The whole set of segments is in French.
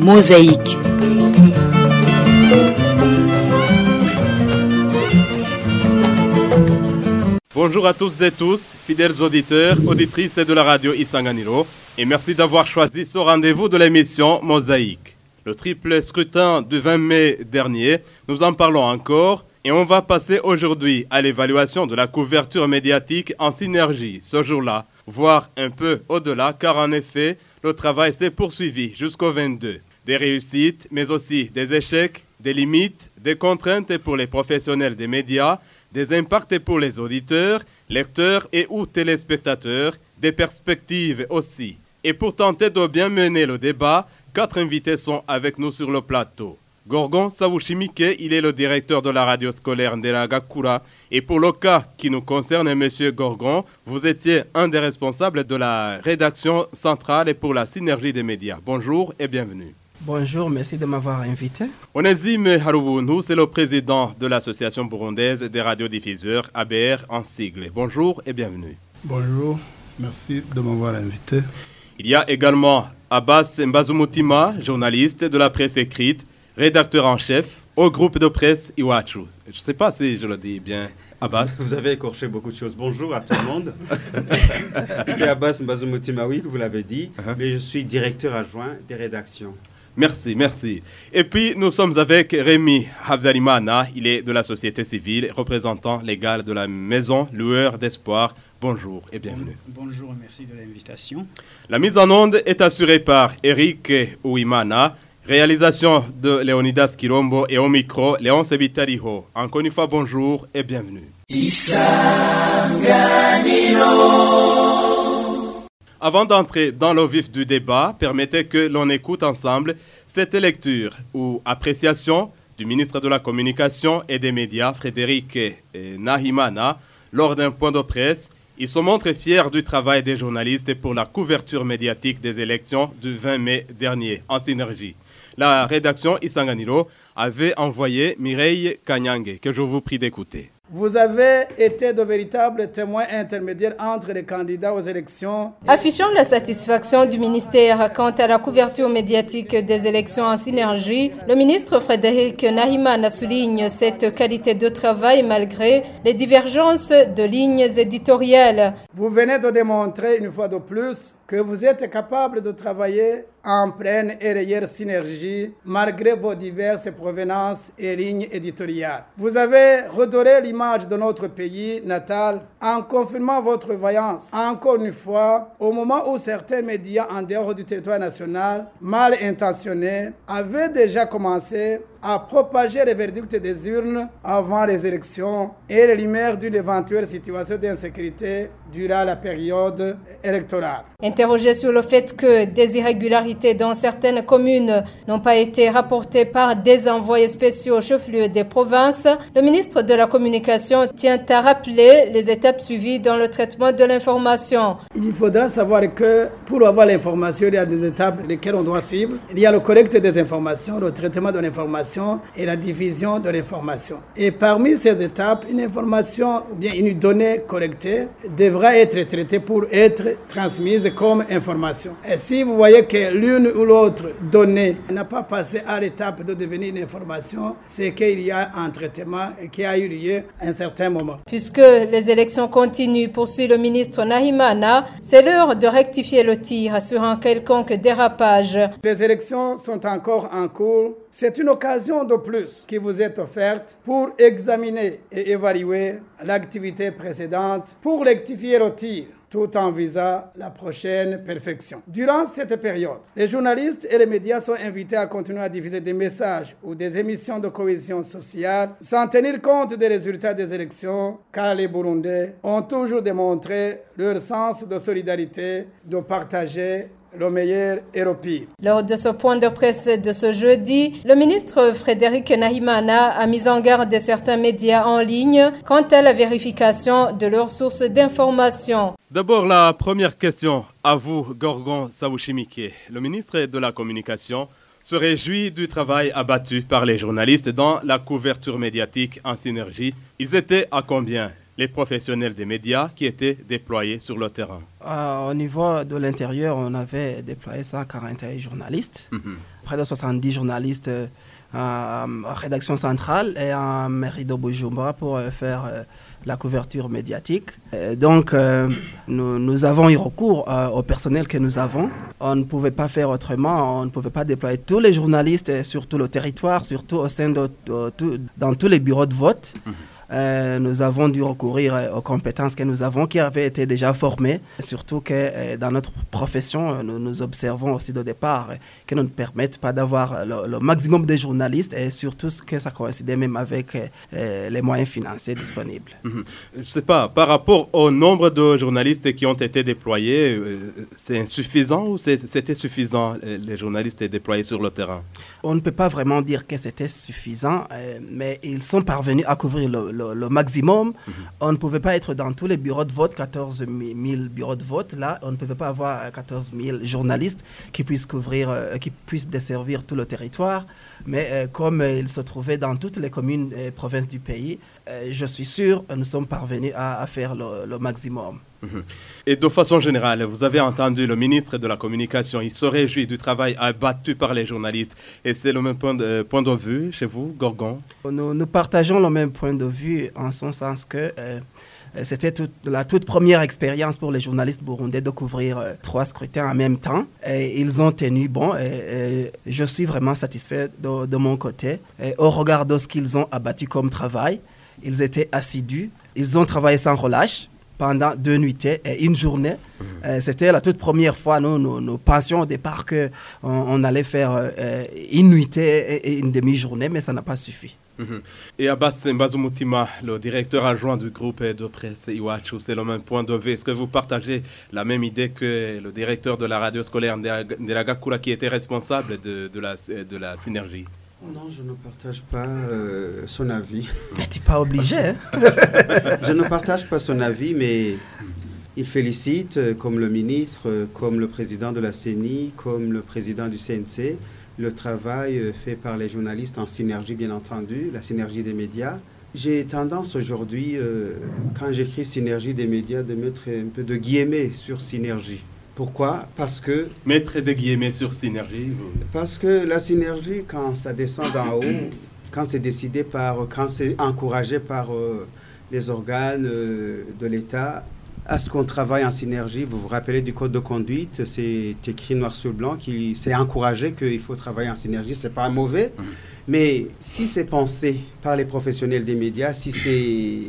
Mosaïque. Bonjour à tous et tous, fidèles auditeurs, auditrices de la radio Isanganiro, et merci d'avoir choisi ce rendez-vous de l'émission Mosaïque. Le triple scrutin du 20 mai dernier, nous en parlons encore, et on va passer aujourd'hui à l'évaluation de la couverture médiatique en synergie ce jour-là, voire un peu au-delà, car en effet, le travail s'est poursuivi jusqu'au 22. Des réussites, mais aussi des échecs, des limites, des contraintes pour les professionnels des médias, des impacts pour les auditeurs, lecteurs et ou téléspectateurs, des perspectives aussi. Et pour tenter de bien mener le débat, quatre invités sont avec nous sur le plateau. Gorgon Sawushimike, il est le directeur de la radio scolaire Nderagakura. Et pour le cas qui nous concerne, Monsieur Gorgon, vous étiez un des responsables de la rédaction centrale pour la synergie des médias. Bonjour et bienvenue. Bonjour, merci de m'avoir invité. Onésime Harubunu, c'est le président de l'association burundaise des radiodiffuseurs, ABR en sigle. Bonjour et bienvenue. Bonjour, merci de m'avoir invité. Il y a également Abbas Mbazumutima, journaliste de la presse écrite, rédacteur en chef au groupe de presse Iwachu. Je ne sais pas si je le dis bien. Abbas. Vous avez écorché beaucoup de choses. Bonjour à tout le monde. C'est Abbas Mbazumutima, oui, vous l'avez dit, Uh-huh. mais je suis directeur adjoint des rédactions. Merci, merci. Et puis nous sommes avec Rémi Havzalimana, il est de la société civile, représentant légal de la maison Lueur d'Espoir. Bonjour et bienvenue. Bonjour, merci de l'invitation. La mise en onde est assurée par Eric Ouimana, réalisation de Leonidas Kirombo et au micro Léon Sebitariho. Encore une fois, bonjour et bienvenue. Avant d'entrer dans le vif du débat, permettez que l'on écoute ensemble cette lecture ou appréciation du ministre de la Communication et des Médias, Frédéric eh, Nahimana, lors d'un point de presse. Il se montre fier du travail des journalistes pour la couverture médiatique des élections du 20 mai dernier, en synergie. La rédaction Isanganiro avait envoyé Mireille Kanyange, que je vous prie d'écouter. Vous avez été de véritables témoins intermédiaires entre les candidats aux élections. Affichant la satisfaction du ministère quant à la couverture médiatique des élections en synergie, le ministre Frédéric Nahimana souligne cette qualité de travail malgré les divergences de lignes éditoriales. Vous venez de démontrer une fois de plus que vous êtes capable de travailler en pleine et réelle synergie malgré vos diverses provenances et lignes éditoriales. Vous avez redoré l'image de notre pays natal en confirmant votre voyance. Encore une fois, au moment où certains médias en dehors du territoire national, mal intentionnés, avaient déjà commencé à propager les verdicts des urnes avant les élections et les lumières d'une éventuelle situation d'insécurité durant la période électorale. Interrogé sur le fait que des irrégularités dans certaines communes n'ont pas été rapportées par des envoyés spéciaux au chef-lieu des provinces, le ministre de la Communication tient à rappeler les étapes suivies dans le traitement de l'information. Il faudra savoir que pour avoir l'information, il y a des étapes lesquelles on doit suivre. Il y a le collecte des informations, le traitement de l'information et la division de l'information. Et parmi ces étapes, une information ou bien une donnée collectée devra être traitée pour être transmise comme information. Et si vous voyez que l'une ou l'autre donnée n'a pas passé à l'étape de devenir une information, c'est qu'il y a un traitement qui a eu lieu à un certain moment. Puisque les élections continuent, poursuit le ministre Nahimana, c'est l'heure de rectifier le tir sur un quelconque dérapage. Les élections sont encore en cours. C'est une occasion de plus qui vous est offerte pour examiner et évaluer l'activité précédente, pour rectifier le tir tout en visant la prochaine perfection. Durant cette période, les journalistes et les médias sont invités à continuer à diffuser des messages ou des émissions de cohésion sociale sans tenir compte des résultats des élections, car les Burundais ont toujours démontré leur sens de solidarité, de partager le meilleur pire. Lors de ce point de presse de ce jeudi, le ministre Frédéric Nahimana a mis en garde certains médias en ligne quant à la vérification de leurs sources d'information. D'abord, la première question à vous, Gorgon Sawushimike. Le ministre de la Communication se réjouit du travail abattu par les journalistes dans la couverture médiatique en synergie. Ils étaient à combien les professionnels des médias qui étaient déployés sur le terrain. au niveau de l'intérieur, on avait déployé 141 journalistes, mhm. près de 70 journalistes en rédaction centrale et en mairie de Bujumbura pour faire la couverture médiatique. donc, nous, nous, avons eu recours au personnel que nous avons. On ne pouvait pas faire autrement, on ne pouvait pas déployer tous les journalistes sur tout le territoire, surtout au sein de, dans tous les bureaux de vote. Mhm. Euh, nous avons dû recourir euh, aux compétences que nous avons, qui avaient été déjà formées. Surtout que euh, dans notre profession, nous, nous observons aussi de départ que nous ne permettent pas d'avoir le, maximum de journalistes et surtout que ça coïncidait même avec les moyens financiers disponibles. Mhm. Je ne sais pas, par rapport au nombre de journalistes qui ont été déployés, c'est insuffisant ou c'était suffisant les journalistes déployés sur le terrain? On ne peut pas vraiment dire que c'était suffisant, mais ils sont parvenus à couvrir le le, maximum. Mhm. On ne pouvait pas être dans tous les bureaux de vote, 14 000 bureaux de vote. Là, on ne pouvait pas avoir 14 000 journalistes qui puissent couvrir, euh, qui puissent desservir tout le territoire. Mais euh, comme ils se trouvaient dans toutes les communes et provinces du pays, euh, je suis sûr que nous sommes parvenus à, faire le maximum. Mhm. Et de façon générale, vous avez entendu le ministre de la Communication, il se réjouit du travail abattu par les journalistes. Et c'est le même point de, point de vue chez vous, Gorgon? Nous, nous, partageons le même point de vue en son sens que euh, c'était la toute première expérience pour les journalistes burundais de couvrir euh, trois scrutins en même temps. Et ils ont tenu bon. Et, je suis vraiment satisfait de, de mon côté. Et au regard de ce qu'ils ont abattu comme travail, ils étaient assidus. Ils ont travaillé sans relâche pendant deux nuitées et une journée. Mhm. Euh, c'était la toute première fois, nous, nous, pensions au départ qu'on on allait faire euh, une nuitée et, une demi-journée, mais ça n'a pas suffi. Mhm. Et Abbas Mbazumutima, le directeur adjoint du groupe de presse Iwachu, c'est le même point de vue. Est-ce que vous partagez la même idée que le directeur de la radio scolaire Nderagakura qui était responsable de, de, la, de la synergie? Non, je ne partage pas euh, son avis. Mais tu n'es pas obligé. Hein. je ne partage pas son avis, mais il félicite, euh, comme le ministre, euh, comme le président de la CENI, comme le président du CNC, le travail fait par les journalistes en synergie, bien entendu, la synergie des médias. J'ai tendance aujourd'hui, quand j'écris synergie des médias, de mettre un peu de guillemets sur synergie. Pourquoi? Parce que... Mettre des guillemets sur synergie Parce que la synergie, quand ça descend d'en haut, quand c'est décidé par... quand c'est encouragé par euh, les organes euh, de l'État, à ce qu'on travaille en synergie, vous vous rappelez du code de conduite, c'est écrit noir sur blanc, c'est encouragé qu'il faut travailler en synergie, c'est pas mauvais. Mmh. Mais si c'est pensé par les professionnels des médias, si c'est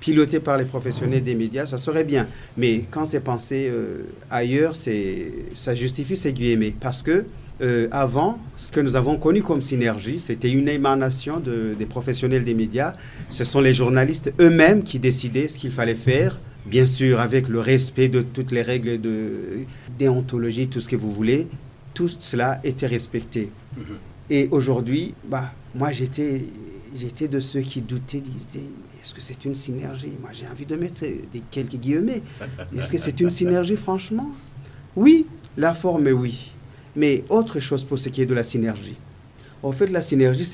piloté par les professionnels des médias, ça serait bien. Mais quand c'est pensé euh, ailleurs, c'est, ça justifie ces guillemets. Parce que euh, avant, ce que nous avons connu comme synergie, c'était une émanation de, des professionnels des médias. Ce sont les journalistes eux-mêmes qui décidaient ce qu'il fallait faire, bien sûr avec le respect de toutes les règles de déontologie, tout ce que vous voulez. Tout cela était respecté. Mm-hmm. Et aujourd'hui, bah, moi j'étais, j'étais de ceux qui doutaient, disaient, est-ce que c'est une synergie? Moi, j'ai envie de mettre des, quelques guillemets. Est-ce que c'est une synergie, franchement? Oui, la forme, oui. Mais autre chose pour ce qui est de la synergie. En fait, la synergie,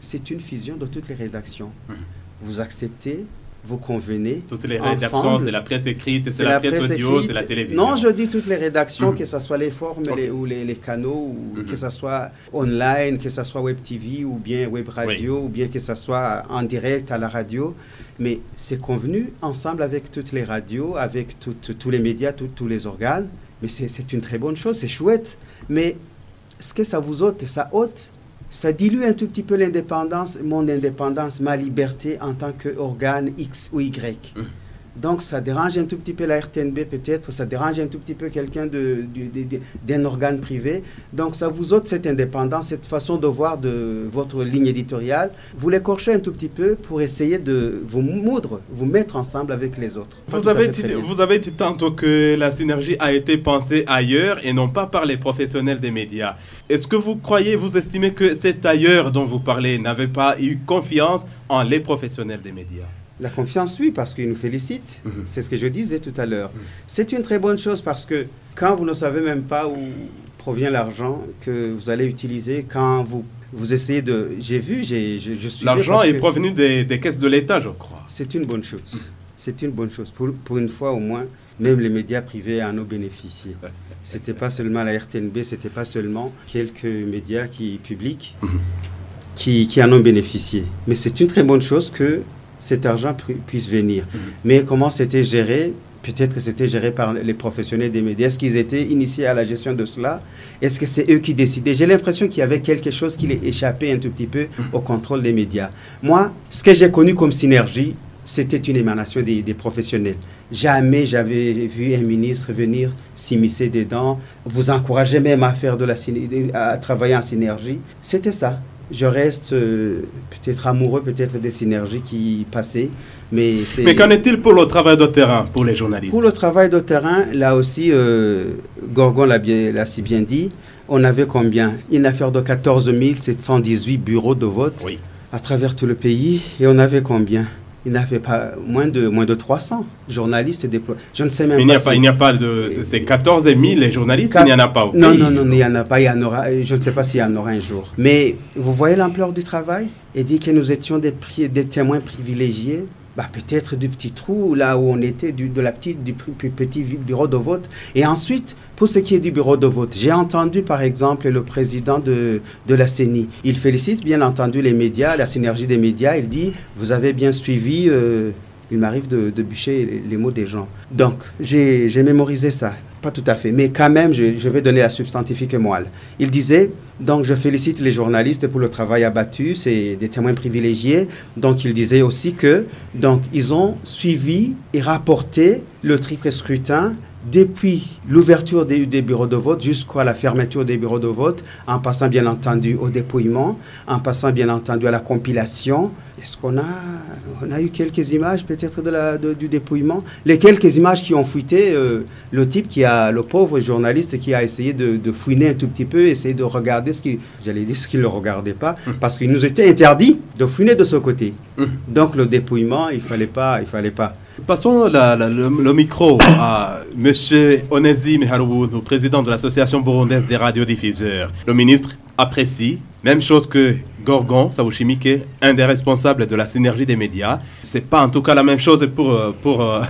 c'est une fusion de toutes les rédactions. Hum. Vous acceptez vous convenez. Toutes les rédactions, c'est la presse écrite, c'est la, presse, audio, c'est la télévision. Non, je dis toutes les rédactions, mhm. que ce soit les formes ou les, canaux, ou mhm. que ce soit online, que ce soit web TV ou bien web radio, ou bien que ce soit en direct à la radio. Mais c'est convenu ensemble avec toutes les radios, avec tous les médias, tous les organes. Mais c'est une très bonne chose, c'est chouette. Mais ce que ça vous ôte, ça ôte ça dilue un tout petit peu l'indépendance, mon indépendance, ma liberté en tant qu'organe X ou Y. Hum. Donc ça dérange un tout petit peu la RTNB peut-être, ça dérange un tout petit peu quelqu'un d'un organe privé. Donc ça vous ôte cette indépendance, cette façon de voir de votre ligne éditoriale. Vous l'écorchez un tout petit peu pour essayer de vous moudre, vous mettre ensemble avec les autres. Vous avez, dit, vous avez dit tantôt que la synergie a été pensée ailleurs et non pas par les professionnels des médias. Est-ce que vous croyez, vous estimez que cet ailleurs dont vous parlez n'avait pas eu confiance en les professionnels des médias? La confiance, oui, parce qu'il nous félicite. Mhm. C'est ce que je disais tout à l'heure. Mhm. C'est une très bonne chose parce que quand vous ne savez même pas où provient l'argent que vous allez utiliser, quand vous, vous essayez de... J'ai vu, j'ai, je, suis... L'argent est provenu des, des, caisses de l'État, je crois. C'est une bonne chose. Mhm. c'est une bonne chose. Pour, pour, une fois au moins, même les médias privés en ont bénéficié. C'était pas seulement la RTNB, c'était pas seulement quelques médias qui publics qui, qui, en ont bénéficié. Mais c'est une très bonne chose que cet argent puisse venir. Mhm. Mais comment c'était géré? Peut-être que c'était géré par les professionnels des médias. Est-ce qu'ils étaient initiés à la gestion de cela? Est-ce que c'est eux qui décidaient? J'ai l'impression qu'il y avait quelque chose qui les échappait un tout petit peu mhm. au contrôle des médias. Moi, ce que j'ai connu comme synergie, c'était une émanation des, professionnels. Jamais j'avais vu un ministre venir s'immiscer dedans, vous encourager même à faire de la à travailler en synergie. C'était ça. Je reste euh, peut-être amoureux peut-être des synergies qui passaient, mais Mais qu'en est-il pour le travail de terrain pour les journalistes Pour le travail de terrain, là aussi, euh, Gorgon l'a si bien dit, on avait combien? Une affaire de 14 718 bureaux de vote à travers tout le pays, et on avait combien? Il n'avait pas moins de, moins de 300 journalistes déployés. Je ne sais même il pas. il n'y a pas de. C'est 14 000 les journalistes, il n'y en a pas au non, Non, non, il n'y en a pas. Il y en aura, je ne sais pas s'il y en aura un jour. Mais vous voyez l'ampleur du travail? Et dit que nous étions des, des témoins privilégiés bah, peut-être du petit trou là où on était, du, de la petite, du petit bureau de vote. Et ensuite, pour ce qui est du bureau de vote, j'ai entendu par exemple le président de, la CENI. Il félicite bien entendu les médias, la synergie des médias. Il dit, vous avez bien suivi. Euh, il m'arrive de, bûcher les, mots des gens. Donc, j'ai mémorisé ça. Pas tout à fait, mais quand même, je, je vais donner la substantifique moelle. Il disait, donc je félicite les journalistes pour le travail abattu, c'est des témoins privilégiés. Donc il disait aussi que, donc ils ont suivi et rapporté le triple scrutin depuis l'ouverture des, bureaux de vote jusqu'à la fermeture des bureaux de vote, en passant bien entendu au dépouillement, en passant bien entendu à la compilation. Est-ce qu'on a, on a eu quelques images peut-être de la, du dépouillement? Les quelques images qui ont fuité, euh, le type qui a, le pauvre journaliste qui a essayé de, de fouiner un tout petit peu, essayer de regarder ce qu'il, j'allais dire ce qu'il ne regardait pas, hum. parce qu'il nous était interdit de fouiner de ce côté. Hum. Donc le dépouillement, il fallait pas, il fallait pas. Passons le, micro à M. Onésime Haroun, président de l'Association burundaise des radiodiffuseurs. Le ministre apprécie, même chose que Gorgon Saouchimike, un des responsables de la synergie des médias. C'est pas en tout cas la même chose pour, euh, pour euh,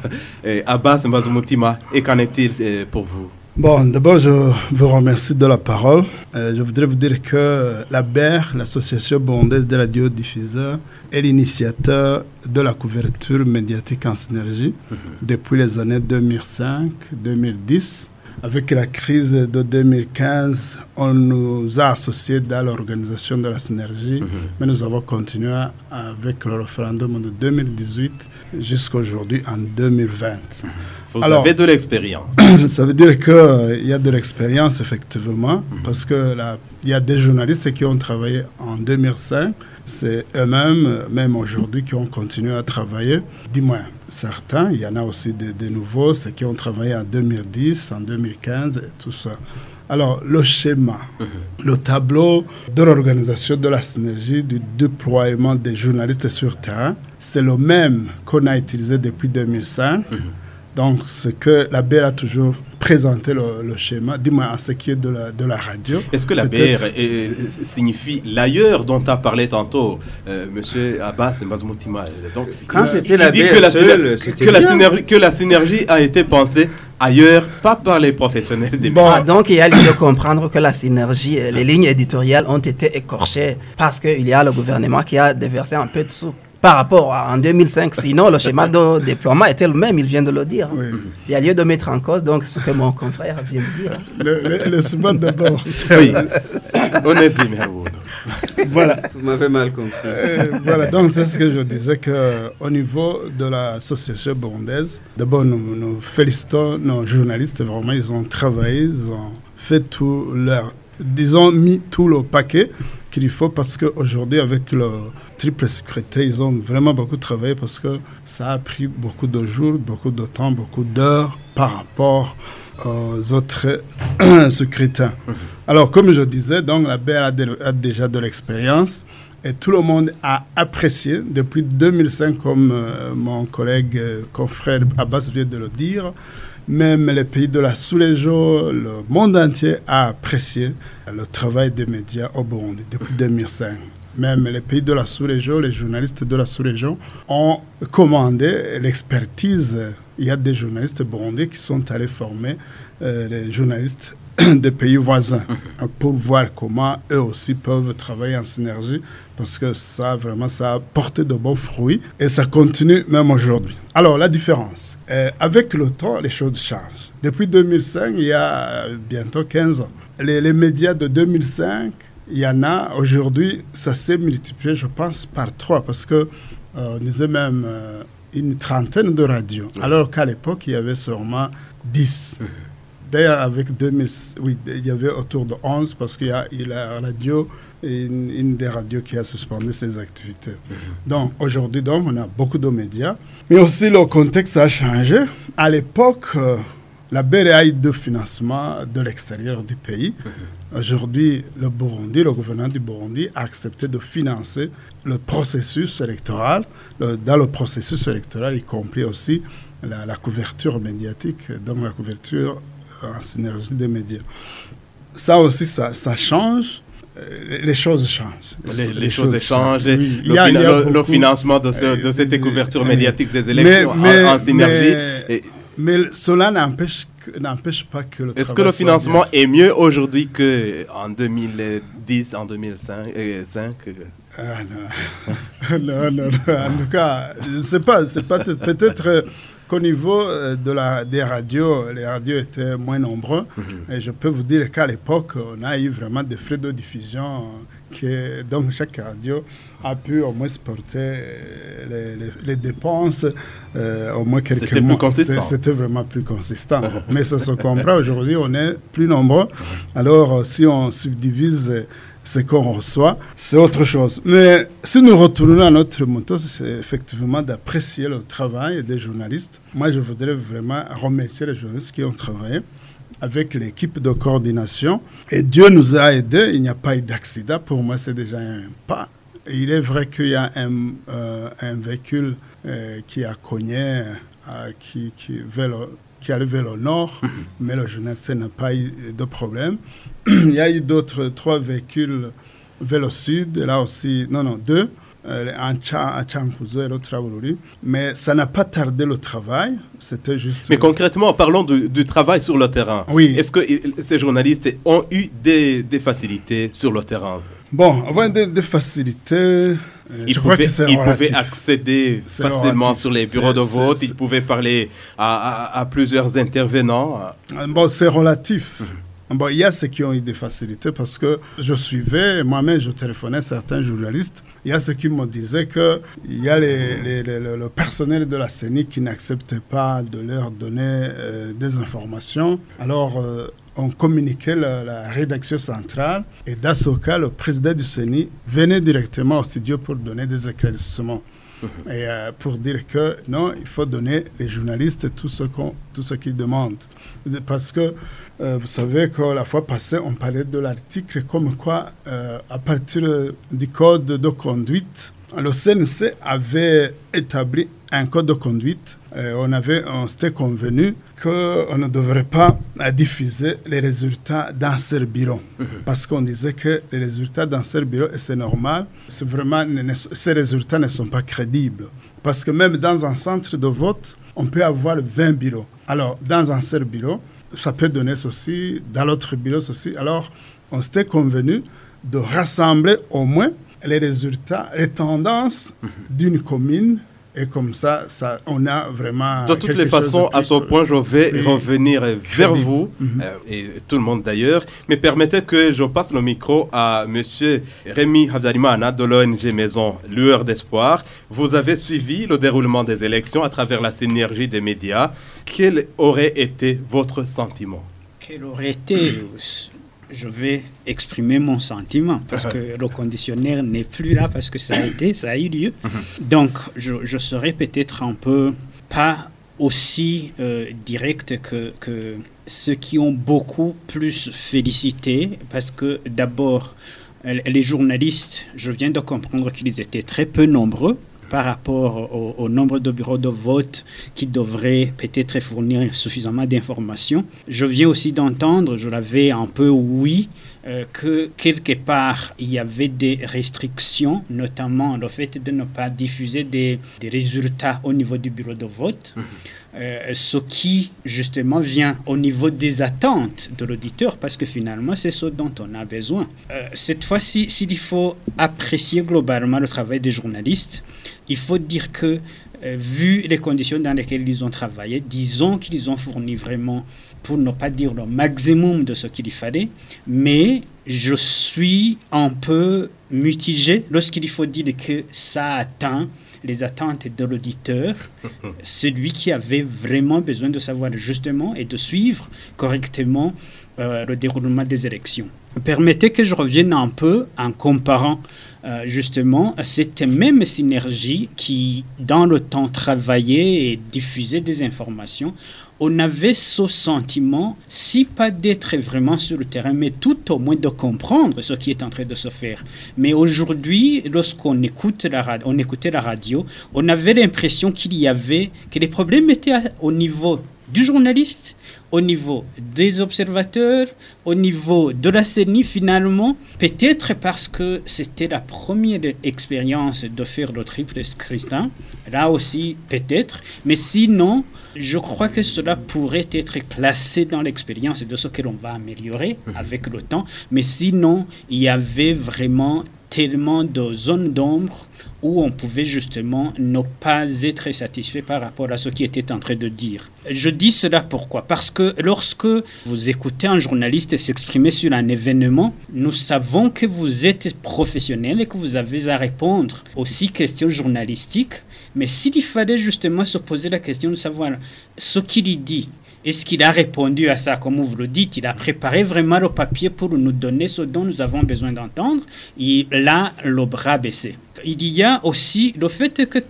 Abbas Mbazumoutima. Et qu'en est-il euh, pour vous? Bon, d'abord, je vous remercie de la parole. Euh, je voudrais vous dire que la BER, l'Association burundaise des radiodiffuseurs, est l'initiateur de la couverture médiatique en synergie mhm. depuis les années 2005-2010. Avec la crise de 2015, on nous a associés dans l'organisation de la synergie, mhm. mais nous avons continué avec le référendum de 2018 jusqu'à aujourd'hui en 2020. Vous Alors, avez de l'expérience. Ça veut dire qu'il euh, y a de l'expérience, effectivement, mhm. parce que il y a des journalistes qui ont travaillé en 2005. C'est eux-mêmes, même aujourd'hui, qui ont continué à travailler. Du moins, certains, il y en a aussi des, nouveaux, ceux qui ont travaillé en 2010, en 2015, et tout ça. Alors, le schéma, mhm. le tableau de l'organisation de la synergie, du déploiement des journalistes sur terrain, c'est le même qu'on a utilisé depuis 2005. Donc, ce que la BR a toujours présenté le, schéma, dis-moi à ce qui est de la, de la radio. Est-ce que la BR signifie l'ailleurs dont a parlé tantôt euh, M. Abbas Mazmoutima Donc, Quand c'était la BR que, la, que, la synergie, que la synergie a été pensée ailleurs, pas par les professionnels des bon, Donc, il y a lieu de comprendre que la synergie, les lignes éditoriales ont été écorchées parce qu'il y a le gouvernement qui a déversé un peu de sous par rapport à en 2005. Sinon, le schéma de déploiement était le même, il vient de le dire. Il y a lieu de mettre en cause donc ce que mon confrère vient de dire. Le, le, schéma d'abord. Oui. Onésime Voilà. Vous m'avez mal compris. Euh, voilà, donc c'est ce que je disais qu'au niveau de l'association burundaise, d'abord nous, nous félicitons nos journalistes, vraiment ils ont travaillé, ils ont fait tout leur... Ils ont mis tout le paquet qu'il faut parce qu'aujourd'hui avec le triple sécurité, ils ont vraiment beaucoup travaillé parce que ça a pris beaucoup de jours, beaucoup de temps, beaucoup d'heures par rapport aux autres secrétaires. Mhm. Alors, comme je disais, donc la BR a, déjà de l'expérience et tout le monde a apprécié depuis 2005, comme euh, mon collègue, euh, confrère Abbas vient de le dire. Même les pays de la sous-région, le monde entier a apprécié le travail des médias au Burundi depuis 2005. Même les pays de la sous-région, les journalistes de la sous-région ont commandé l'expertise. Il y a des journalistes burundais qui sont allés former euh, les journalistes des pays voisins pour voir comment eux aussi peuvent travailler en synergie parce que ça vraiment ça a porté de bons fruits et ça continue même aujourd'hui. Alors la différence, euh, avec le temps les choses changent. Depuis 2005, il y a bientôt 15 ans. Les, les médias de 2005 il y en a aujourd'hui, ça s'est multiplié, je pense, par trois, parce que euh, on disait même euh, une trentaine de radios, alors qu'à l'époque, il y avait seulement 10. D'ailleurs, avec 2000, oui, il y avait autour de 11, parce qu'il y a, il a radio, une, une, des radios qui a suspendu ses activités. Donc, aujourd'hui, donc, on a beaucoup de médias, mais aussi le contexte a changé. À l'époque, euh, la BRE a eu de financement de l'extérieur du pays. Aujourd'hui, le Burundi, le gouvernement du Burundi a accepté de financer le processus électoral, le, dans le processus électoral, y compris aussi la, la, couverture médiatique, donc la couverture en synergie des médias. Ça aussi, ça, ça change. Les choses changent. Les, les, les choses, choses, changent. Oui. Le, a, le, beaucoup, le, financement de, ce, de cette couverture médiatique des élections mais, en, en, synergie. Mais, mais cela n'empêche n'empêche pas que le Est-ce que le financement est mieux aujourd'hui qu'en 2010, en 2005 ah, non. non, non, En tout cas, je ne sais pas. C'est pas peut-être qu'au niveau de la, des radios, les radios étaient moins nombreux. Mm -hmm. Et je peux vous dire qu'à l'époque, on a eu vraiment des frais de diffusion. Que, donc, chaque radio a pu au moins supporter les, les, les dépenses euh, au moins quelques C'était mois. plus consistant. C'était vraiment plus consistant. Mais ça se comprend. Aujourd'hui, on est plus nombreux. Alors, si on subdivise ce qu'on reçoit, c'est autre chose. Mais si nous retournons à notre moto, c'est effectivement d'apprécier le travail des journalistes. Moi, je voudrais vraiment remercier les journalistes qui ont travaillé avec l'équipe de coordination. Et Dieu nous a aidés. Il n'y a pas eu d'accident. Pour moi, c'est déjà un pas. Il est vrai qu'il y a un, euh, un véhicule euh, qui a cogné, euh, qui, qui, vers le, qui allait vers le nord, mais le journaliste n'a pas eu de problème. Il y a eu d'autres trois véhicules vers le sud, là aussi, non, non, deux, euh, un à Chankuzo et l'autre à Bururi. Mais ça n'a pas tardé le travail, c'était juste... Mais concrètement, parlons du, du, travail sur le terrain. Oui. Est-ce que ces journalistes ont eu des, des facilités sur le terrain? Bon, avant des, des facilités, euh, que c'est ils pouvaient accéder facilement relatif. sur les bureaux de vote, ils pouvaient parler à, à, à, plusieurs intervenants. Bon, c'est relatif. Mmh. Bon, il y a ceux qui ont eu des facilités parce que je suivais, moi-même, je téléphonais certains journalistes. Il y a ceux qui me disaient qu'il y a les, les, les, le personnel de la CENI qui n'acceptait pas de leur donner euh, des informations. Alors, euh, on communiquait la, la, rédaction centrale et dans ce cas, le président du CENI venait directement au studio pour donner des éclaircissements. Et euh, pour dire que non, il faut donner les journalistes tout ce qu'on, tout ce qu'ils demandent. Parce que euh, vous savez que la fois passée, on parlait de l'article comme quoi, euh, à partir du code de conduite, le CNC avait établi un code de conduite. Euh, on avait, on s'était convenu qu'on ne devrait pas diffuser les résultats d'un seul bureau. -hmm. Parce qu'on disait que les résultats d'un seul bureau, et c'est normal, c'est vraiment, ces résultats ne sont pas crédibles. Parce que même dans un centre de vote, on peut avoir 20 bureaux. Alors, dans un seul bureau, ça peut donner ceci, dans l'autre bureau ceci. Alors, on s'était convenu de rassembler au moins les résultats, les tendances -hmm. d'une commune et comme ça, ça, on a vraiment. De toutes les façons, à ce point, je vais oui. revenir vers vous, mm -hmm. euh, et tout le monde d'ailleurs. Mais permettez que je passe le micro à M. Rémi Habzarimana de l'ONG Maison Lueur d'Espoir. Vous avez suivi le déroulement des élections à travers la synergie des médias. Quel aurait été votre sentiment? Quel aurait été je vais exprimer mon sentiment parce que le conditionnaire n'est plus là parce que ça a été, ça a eu lieu. Donc, je, je serais peut-être un peu pas aussi euh, direct que, que, ceux qui ont beaucoup plus félicité parce que d'abord, les journalistes, je viens de comprendre qu'ils étaient très peu nombreux. Par rapport au, nombre de bureaux de vote qui devraient peut-être fournir suffisamment d'informations. Je viens aussi d'entendre, je l'avais un peu oui, euh, que quelque part il y avait des restrictions, notamment le fait de ne pas diffuser des, résultats au niveau du bureau de vote. Mhm. Euh, ce qui justement vient au niveau des attentes de l'auditeur, parce que finalement c'est ce dont on a besoin. Euh, cette fois-ci, s'il faut apprécier globalement le travail des journalistes, il faut dire que euh, vu les conditions dans lesquelles ils ont travaillé, disons qu'ils ont fourni vraiment, pour ne pas dire le maximum de ce qu'il fallait, mais je suis un peu mitigé lorsqu'il faut dire que ça atteint les attentes de l'auditeur, celui qui avait vraiment besoin de savoir justement et de suivre correctement euh, le déroulement des élections. Permettez que je revienne un peu en comparant euh, justement cette même synergie qui, dans le temps, travaillait et diffusait des informations on avait ce sentiment, si pas d'être vraiment sur le terrain, mais tout au moins de comprendre ce qui est en train de se faire. Mais aujourd'hui, lorsqu'on écoute la, écoutait la radio, on avait l'impression qu'il y avait, que les problèmes étaient au niveau du journaliste, au niveau des observateurs, au niveau de la CENI finalement, peut-être parce que c'était la première expérience de faire le triple scrutin, là aussi peut-être, mais sinon, je crois que cela pourrait être classé dans l'expérience de ce que l'on va améliorer mhm. avec le temps, mais sinon, il y avait vraiment tellement de zones d'ombre où on pouvait justement ne pas être satisfait par rapport à ce qui était en train de dire. Je dis cela pourquoi? Parce que lorsque vous écoutez un journaliste s'exprimer sur un événement, nous savons que vous êtes professionnel et que vous avez à répondre aux six questions journalistiques. Mais s'il fallait justement se poser la question de savoir ce qu'il dit, est-ce qu'il a répondu à ça, comme vous le dites Il a préparé vraiment le papier pour nous donner ce dont nous avons besoin d'entendre. Il a le bras baissé. Il y a aussi le fait que,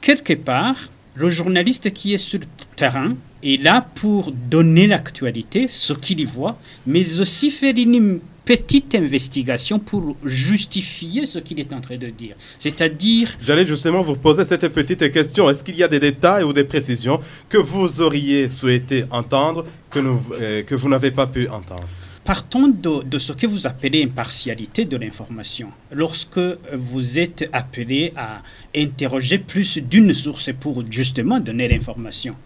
quelque part, le journaliste qui est sur le terrain est là pour donner l'actualité, ce qu'il y voit, mais aussi faire une petite investigation pour justifier ce qu'il est en train de dire. C'est-à-dire... J'allais justement vous poser cette petite question. Est-ce qu'il y a des détails ou des précisions que vous auriez souhaité entendre que, nous, euh, que vous n'avez pas pu entendre? Partons de, de, ce que vous appelez impartialité de l'information. Lorsque vous êtes appelé à interroger plus d'une source pour justement donner l'information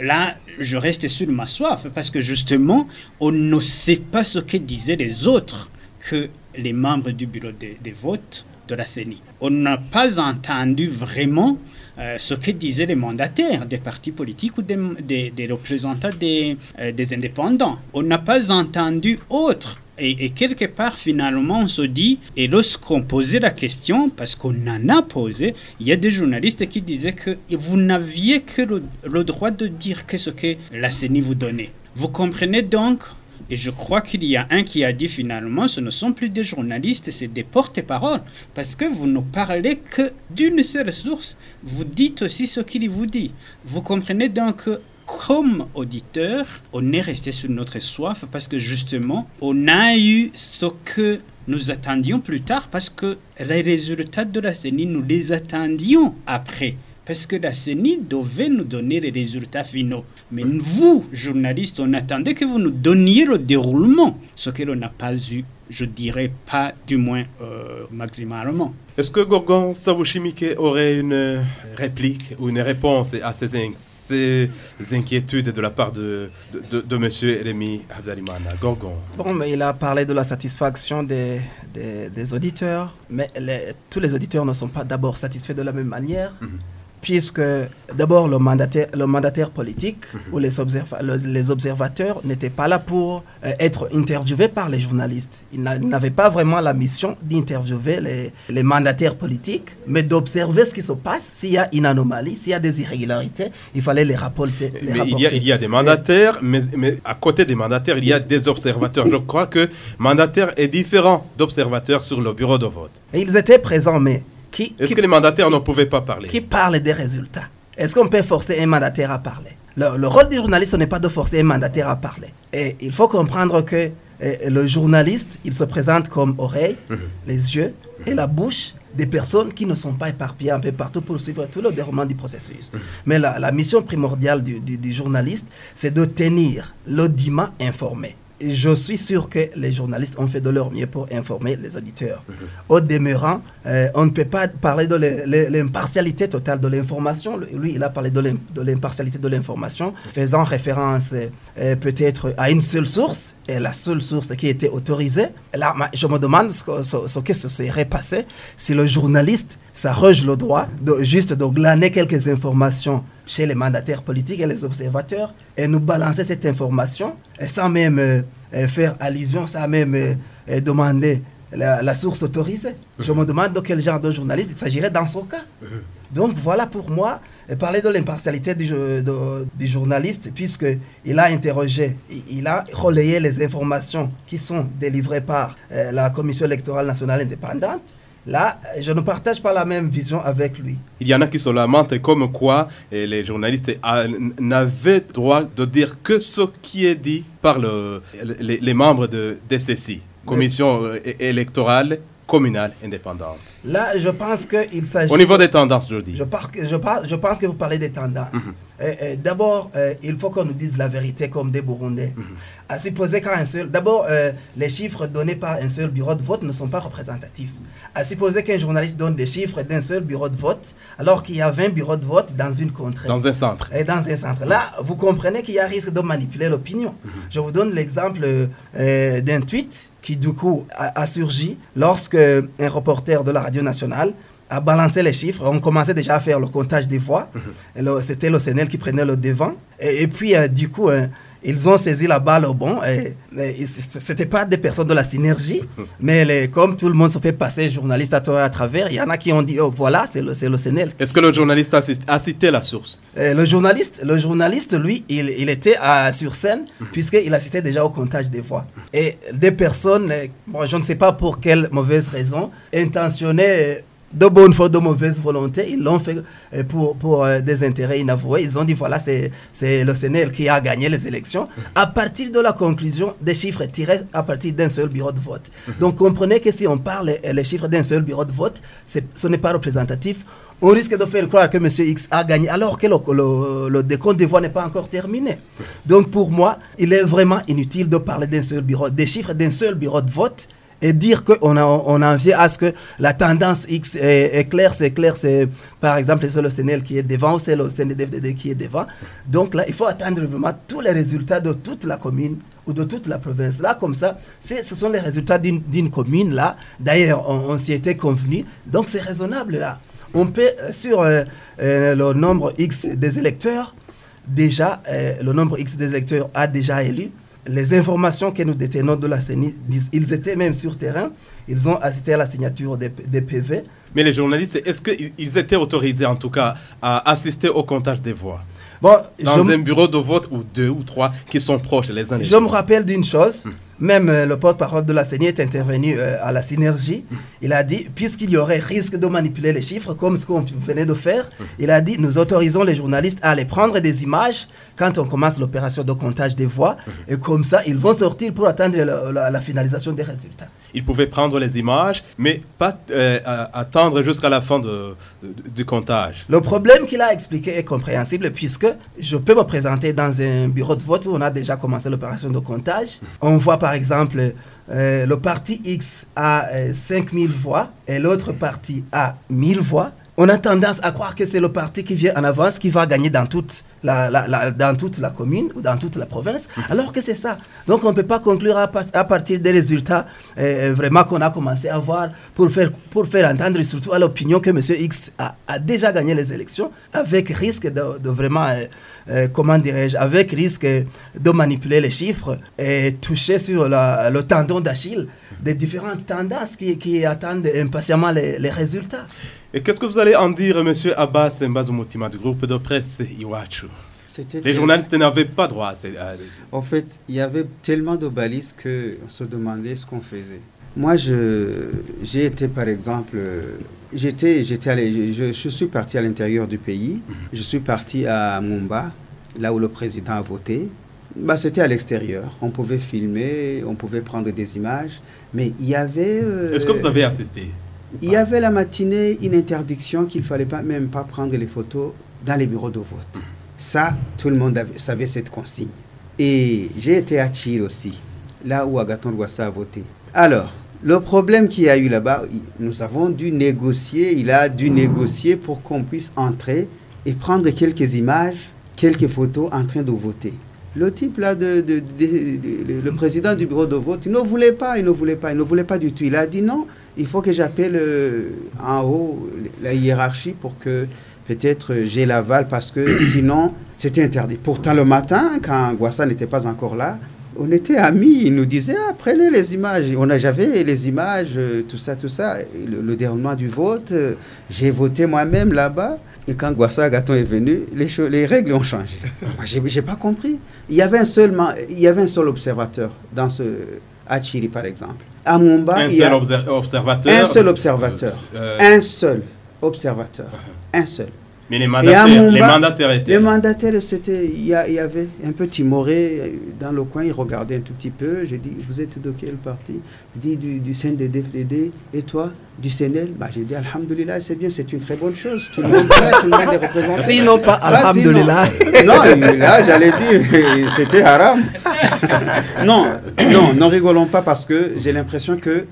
là, je reste sur ma soif parce que justement, on ne sait pas ce que disaient les autres que les membres du bureau des, votes de la CENI. On n'a pas entendu vraiment euh, ce que disaient les mandataires des partis politiques ou des, représentants des, euh, des indépendants. On n'a pas entendu autre et, quelque part, finalement, on se dit, et lorsqu'on posait la question, parce qu'on en a posé, il y a des journalistes qui disaient que vous n'aviez que le, droit de dire que ce que la CENI vous donnait. Vous comprenez donc? Et je crois qu'il y a un qui a dit finalement, ce ne sont plus des journalistes, c'est des porte-paroles, parce que vous ne parlez que d'une seule source. Vous dites aussi ce qu'il vous dit. Vous comprenez donc comme auditeur, on est resté sur notre soif parce que justement, on a eu ce que nous attendions plus tard parce que les résultats de la CENI, nous les attendions après. Parce que la CENI devait nous donner les résultats finaux. Mais vous, journalistes, on attendait que vous nous donniez le déroulement, ce que l'on n'a pas eu je dirais pas du moins euh, maximalement. Est-ce que Gorgon Sabushimike aurait une réplique ou une réponse à ces, ces inquiétudes de la part de, de, de, M. Rémi Abdalimana Gorgon Bon, mais il a parlé de la satisfaction des, des, auditeurs, mais tous les auditeurs ne sont pas d'abord satisfaits de la même manière. Mhm puisque d'abord le mandataire, le mandataire politique mhm. ou les, les observateurs n'étaient pas là pour euh, être interviewés par les journalistes. Ils n'avaient pas vraiment la mission d'interviewer les, les, mandataires politiques, mais d'observer ce qui se passe. S'il y a une anomalie, s'il y a des irrégularités, il fallait les rapporter. mais Il, y a, il, y a, des mandataires, mais, mais, à côté des mandataires, il y a des observateurs. Je crois que mandataire est différent d'observateur sur le bureau de vote. Et ils étaient présents, mais est-ce que les mandataires ne pouvaient pas parler Qui parle des résultats? Est-ce qu'on peut forcer un mandataire à parler? Le, rôle du journaliste, ce n'est pas de forcer un mandataire à parler. Et il faut comprendre que eh, le journaliste, il se présente comme oreille, mhm. les yeux et la bouche des personnes qui ne sont pas éparpillées un peu partout pour suivre tout le déroulement du processus. Mais la, mission primordiale du, du journaliste, c'est de tenir l'audimat informé je suis sûr que les journalistes ont fait de leur mieux pour informer les auditeurs. Mhm. Au demeurant, euh, on ne peut pas parler de l'impartialité totale de l'information. Lui, il a parlé de l'impartialité de l'information, faisant référence euh, peut-être à une seule source, et la seule source qui était autorisée. Là, je me demande ce que, ce, que ce serait passé si le journaliste s'arroge le droit de, juste de glaner quelques informations chez les mandataires politiques et les observateurs et nous balancer cette information sans même euh, euh, faire allusion, sans même euh, demander la, source autorisée. Je me demande de quel genre de journaliste il s'agirait dans ce cas. Donc voilà pour moi, parler de l'impartialité du, du, journaliste, puisqu'il a interrogé, il a relayé les informations qui sont délivrées par la Commission électorale nationale indépendante. Là, je ne partage pas la même vision avec lui. Il y en a qui se lamentent comme quoi eh, les journalistes n'avaient droit de dire que ce qui est dit par le, les, membres de DCC, Commission euh, électorale communale indépendante. Là, je pense qu'il s'agit... Au niveau des tendances, je dis. Je, je, je pense que vous parlez des tendances. Mhm. Eh, eh, d'abord, il faut qu'on nous dise la vérité comme des Burundais. Mhm à supposer qu'un seul. D'abord, euh, les chiffres donnés par un seul bureau de vote ne sont pas représentatifs. À supposer qu'un journaliste donne des chiffres d'un seul bureau de vote, alors qu'il y a 20 bureaux de vote dans une contrée. Dans un centre. Et dans un centre. Là, vous comprenez qu'il y a risque de manipuler l'opinion. Mhm. Je vous donne l'exemple euh, d'un tweet qui, du coup, a, surgi lorsque un reporter de la radio nationale a balancé les chiffres. On commençait déjà à faire le comptage des voix. Mhm. C'était le CNL qui prenait le devant. Et, puis, euh, du coup, ils ont saisi la balle au bon. Et, ce n'était pas des personnes de la synergie, mais comme tout le monde se fait passer journaliste à, à travers, il y en a qui ont dit, oh voilà, c'est le, le CNL. Est-ce que le journaliste a, cité la source? Le, journaliste, le journaliste, lui, il, il était à, sur scène, puisqu'il assistait déjà au comptage des voix. Et des personnes, bon, je ne sais pas pour quelle mauvaise raison, intentionnées de bonne foi, de mauvaise volonté, ils l'ont fait euh, pour, pour euh, des intérêts inavoués. Ils ont dit voilà, c'est le CNL qui a gagné les élections à partir de la conclusion des chiffres tirés à partir d'un seul bureau de vote. Donc comprenez que si on parle euh, les chiffres d'un seul bureau de vote, ce n'est pas représentatif. On risque de faire croire que M. X a gagné alors que le, le décompte des voix n'est pas encore terminé. Donc pour moi, il est vraiment inutile de parler d'un seul bureau, des chiffres d'un seul bureau de vote et dire qu'on a, on a envie à ce que la tendance X est, claire, c'est clair, c'est par exemple c'est le CNL qui est devant ou c'est le CNDFDD qui est devant. Donc là, il faut attendre vraiment tous les résultats de toute la commune ou de toute la province. Là, comme ça, ce sont les résultats d'une commune là. D'ailleurs, on, s'y était convenu. Donc c'est raisonnable là. On peut, euh, sur euh, euh, le nombre X des électeurs, déjà, le nombre X des électeurs a déjà élu les informations que nous détenons de la CENI, ils étaient même sur terrain, ils ont assisté à la signature des, PV. Mais les journalistes, est-ce qu'ils étaient autorisés en tout cas à assister au comptage des voix? Bon, Dans un bureau de vote ou deux ou trois qui sont proches les uns des autres. Je me rappelle d'une chose. Hmm. Même euh, le porte-parole de la CENI est intervenu euh, à la synergie. Hmm. Il a dit, puisqu'il y aurait risque de manipuler les chiffres, comme ce qu'on venait de faire, hmm. il a dit, nous autorisons les journalistes à aller prendre des images quand on commence l'opération de comptage des voix. Et comme ça, ils vont sortir pour attendre la finalisation des résultats il pouvait prendre les images, mais pas euh, attendre jusqu'à la fin de, du comptage. Le problème qu'il a expliqué est compréhensible puisque je peux me présenter dans un bureau de vote où on a déjà commencé l'opération de comptage. On voit par exemple euh, le parti X a 5000 euh, voix et l'autre parti a 1000 voix on a tendance à croire que c'est le parti qui vient en avance qui va gagner dans toute la, dans toute la commune ou dans toute la province, mhm. alors que c'est ça. Donc on ne peut pas conclure à, à partir des résultats euh, vraiment qu'on a commencé à voir pour faire, pour faire entendre surtout à l'opinion que M. X a, déjà gagné les élections avec risque de, vraiment, euh, euh, comment dirais-je, avec risque de manipuler les chiffres et toucher sur le tendon d'Achille des différentes tendances qui, attendent impatiemment les résultats. Et qu'est-ce que vous allez en dire, monsieur Abbas Mbazumutima du groupe de presse Iwachu? Les journalistes n'avaient pas droit à ces... En fait, il y avait tellement de balises qu'on se demandait ce qu'on faisait. Moi, j'ai été, par exemple, j'étais, j'étais allé, je, je, suis parti à l'intérieur du pays. Mhm. Je suis parti à Mumba, là où le président a voté. Bah, c'était à l'extérieur. On pouvait filmer, on pouvait prendre des images, mais il y avait... Est-ce que vous avez assisté? Il y avait la matinée une interdiction qu'il ne fallait pas, même pas prendre les photos dans les bureaux de vote. Ça, tout le monde avait- savait cette consigne. Et j'ai été à Chile aussi, là où Agathon Rwasa a voté. Alors, le problème qu'il y a eu là-bas, nous avons dû négocier, il a dû négocier pour qu'on puisse entrer et prendre quelques images, quelques photos en train de voter. Le type là, de, le président du bureau de vote, il ne voulait pas, il ne voulait pas, il ne voulait pas du tout. Il a dit non, il faut que j'appelle euh, en haut la hiérarchie pour que peut-être euh, j'ai l'aval parce que sinon c'était interdit. Pourtant le matin, quand Guassa n'était pas encore là, on était amis, il nous disait ah, prenez les images. On a j'avais les images, euh, tout ça, tout ça, le, le déroulement du vote. euh, j'ai voté moi-même là-bas. Et quand Guassa Gaton est venu, les, les règles ont changé. J'ai, pas compris. Il y avait un seul, ma- il y avait un seul observateur dans ce à Chiri, par exemple. À Mumba, Un il y a seul obser- observateur. un seul observateur. Euh, un seul observateur, un seul. Mais les mandataires, les mandataires étaient. Les mandataires, c'était, il y, avait un peu timoré euh, dans le coin, il regardait un tout petit peu. J'ai dit, vous êtes de quel parti Il dit, du, du CNDD-FDD. Et toi, du CNL bah, J'ai dit, Alhamdulillah, c'est bien, c'est une très bonne chose. Tout le monde, est, tout le monde est représenté. Sinon pas, Ah, sinon- alhamdulillah. Non, là, j'allais dire, c'était haram. non, non, n'en rigolons pas parce que j'ai l'impression que.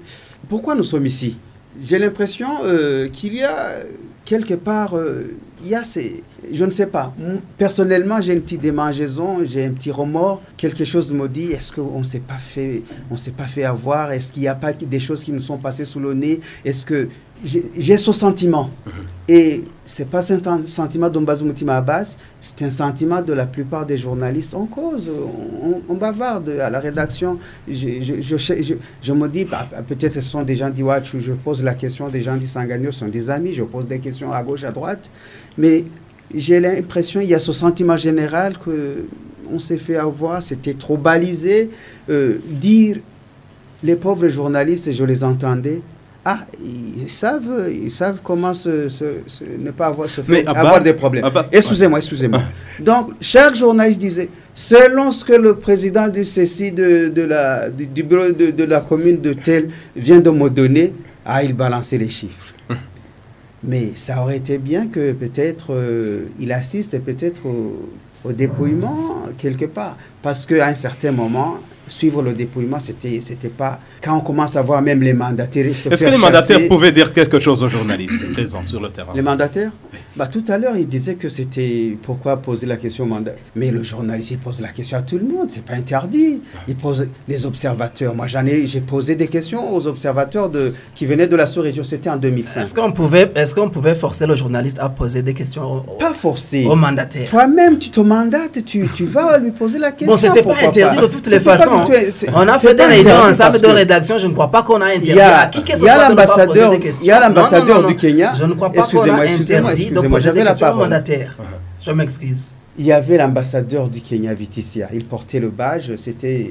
Pourquoi nous sommes ici? J'ai l'impression euh, qu'il y a quelque part. euh, il y a ces. Je ne sais pas. Personnellement, j'ai une petite démangeaison, j'ai un petit remords. Quelque chose me dit est-ce qu'on ne s'est pas fait, on s'est pas fait avoir? Est-ce qu'il n'y a pas des choses qui nous sont passées sous le nez? Est-ce que j'ai ce sentiment Et c'est pas un sen- sentiment d'Ombazou Moutima Abbas, c'est un sentiment de la plupart des journalistes en cause. On, on bavarde à la rédaction. Je, je, je, me dis, bah, peut-être ce sont des gens d'Iwatch je pose la question, des gens d'Isangano sont des amis, je pose des questions à gauche, à droite. Mais j'ai l'impression, il y a ce sentiment général que on s'est fait avoir, c'était trop balisé. Euh, dire, les pauvres journalistes, je les entendais, ah, ils savent, ils savent comment se, se- se- ne pas avoir, se faire- des problèmes. Excusez-moi, excusez-moi. Donc, chaque journaliste disait, selon ce que le président du CECI de, de la, du, du bureau de, de la commune de Tel vient de me donner, ah, il balançait les chiffres. Mais ça aurait été bien que peut-être euh, il assiste peut-être au, au dépouillement quelque part. Parce qu'à un certain moment, suivre le dépouillement, c'était, c'était pas. Quand on commence à voir même les mandataires. se Est-ce que les mandataires chasser- pouvaient dire quelque chose aux journalistes présents sur le terrain? Les mandataires? Bah, Tout à l'heure, il disait que c'était pourquoi poser la question au mandat. Mais le journaliste, il pose la question à tout le monde, c'est pas interdit. Il pose les observateurs. Moi, j'en ai, j'ai posé des questions aux observateurs de, qui venaient de la sous-région. C'était en 2005. Est-ce qu'on pouvait, est qu'on pouvait forcer le journaliste à poser des questions au, Pas forcé. au mandataire Toi-même, tu te mandates, tu, tu vas lui poser la question. Bon, c'était pas interdit de toutes les façons. On a fait des réunions ensemble de rédaction. Je ne crois pas qu'on a Il interdit y a, à qui que ce il y a soit de ne pas poser l'ambassadeur, il y a du. Kenya. Je ne crois pas qu'on a interdit de poser des j'avais la questions au parole. mandataire. Je m'excuse. Il y avait l'ambassadeur du Kenya, Viticia. Il portait le badge. C'était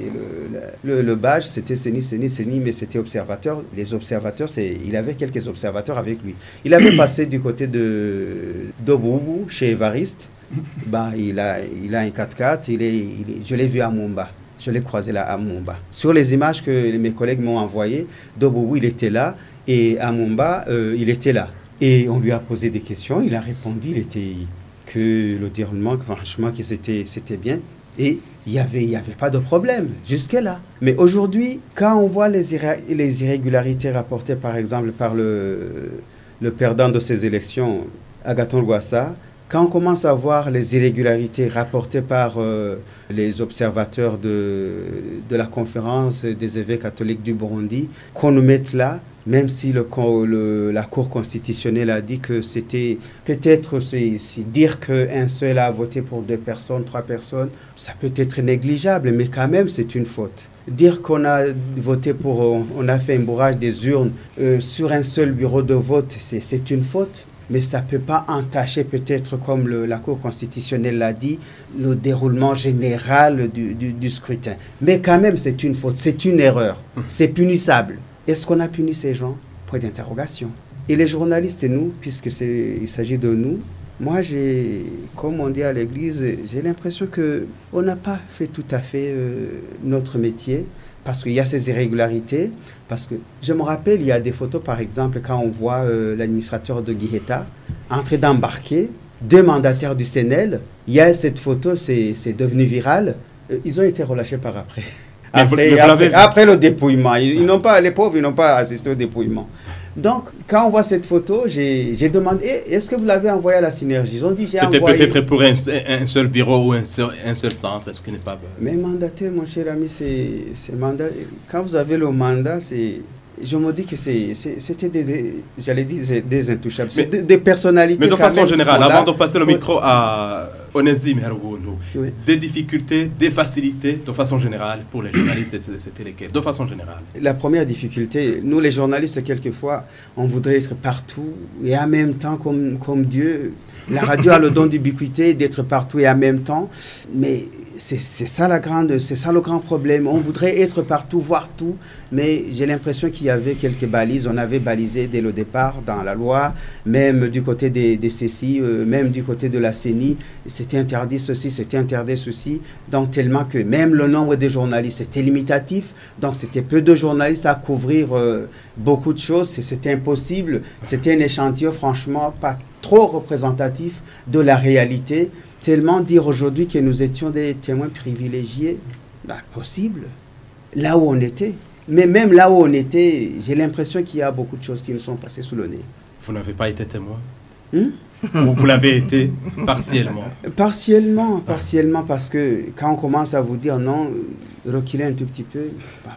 le, le- le badge, c'était Seni, Seni, Seni, mais c'était observateur. Les observateurs, c'est, il avait quelques observateurs avec lui. Il avait passé du côté de d'Oboubou, chez Evariste. Bah, il a, il a un 4x4. Il est, il est- je l'ai vu à Mumba. Je l'ai croisé là à Mumba. Sur les images que mes collègues m'ont envoyées, Doboubou, il était là. Et à Mumba, euh, il était là. Et on lui a posé des questions. Il a répondu. Il était que le déroulement, franchement, que c'était, c'était bien. Et il n'y avait, y avait pas de problème jusque-là. Mais aujourd'hui, quand on voit les, irré- les irrégularités rapportées, par exemple, par le, perdant de ces élections, Agathon Rwasa, quand on commence à voir les irrégularités rapportées par euh, les observateurs de, de la conférence des évêques catholiques du Burundi, qu'on nous mette là, même si le, la Cour constitutionnelle a dit que c'était peut-être c'est- dire qu'un seul a voté pour deux personnes, trois personnes, ça peut être négligeable, mais quand même c'est une faute. Dire qu'on a voté pour, on- a fait un bourrage des urnes euh, sur un seul bureau de vote, c'est une faute mais ça ne peut pas entacher peut-être, comme la Cour constitutionnelle l'a dit, le déroulement général du, scrutin. Mais quand même, c'est une faute, c'est une erreur, c'est punissable. Est-ce qu'on a puni ces gens? Point d'interrogation. Et les journalistes, nous, puisque il s'agit de nous, moi, comme on dit à l'église, j'ai l'impression que on n'a pas fait tout à fait euh, notre métier. Parce qu'il y a ces irrégularités. Parce que je me rappelle, il y a des photos, par exemple, quand on voit euh, l'administrateur de Guiheta entrer d'embarquer deux mandataires du CNL. Il y a cette photo, c'est devenu viral. Euh, ils ont été relâchés par après. Après, le dépouillement. Ils, n'ont pas, les pauvres, ils n'ont pas assisté au dépouillement. Donc, quand on voit cette photo, j'ai demandé est-ce que vous l'avez envoyé à la synergie? Ils ont dit C'était peut-être pour un, seul bureau ou un seul, un seul centre. Est-ce qu'il n'est pas. Mais mandaté, mon cher ami, c'est mandat. Quand vous avez le mandat, c'est je me dis que c'était des, j'allais dire des intouchables, des, des, personnalités. Mais de façon générale, avant de passer le micro à Onésime des difficultés, des facilités, de façon générale, pour les journalistes, c'était lesquelles De façon générale. La première difficulté, nous les journalistes, quelquefois, on voudrait être partout et en même temps, comme, comme Dieu, la radio a le don d'ubiquité, d'être partout et en même temps, mais c'est ça la grande, c'est ça le grand problème. On voudrait être partout, voir tout, mais j'ai l'impression qu'il y avait quelques balises. On avait balisé dès le départ dans la loi, même du côté des, des euh, même du côté de la CENI, c'était interdit ceci, c'était interdit ceci. Donc tellement que même le nombre de journalistes était limitatif. Donc c'était peu de journalistes à couvrir euh, beaucoup de choses. C'était impossible. C'était un échantillon franchement pas trop représentatif de la réalité. Tellement dire aujourd'hui que nous étions des témoins privilégiés, bah, possible, là où on était. Mais même là où on était, j'ai l'impression qu'il y a beaucoup de choses qui nous sont passées sous le nez. Vous n'avez pas été témoin? Hmm? Vous l'avez été partiellement? Partiellement, partiellement, parce que quand on commence à vous dire non, reculez un tout petit peu, bah,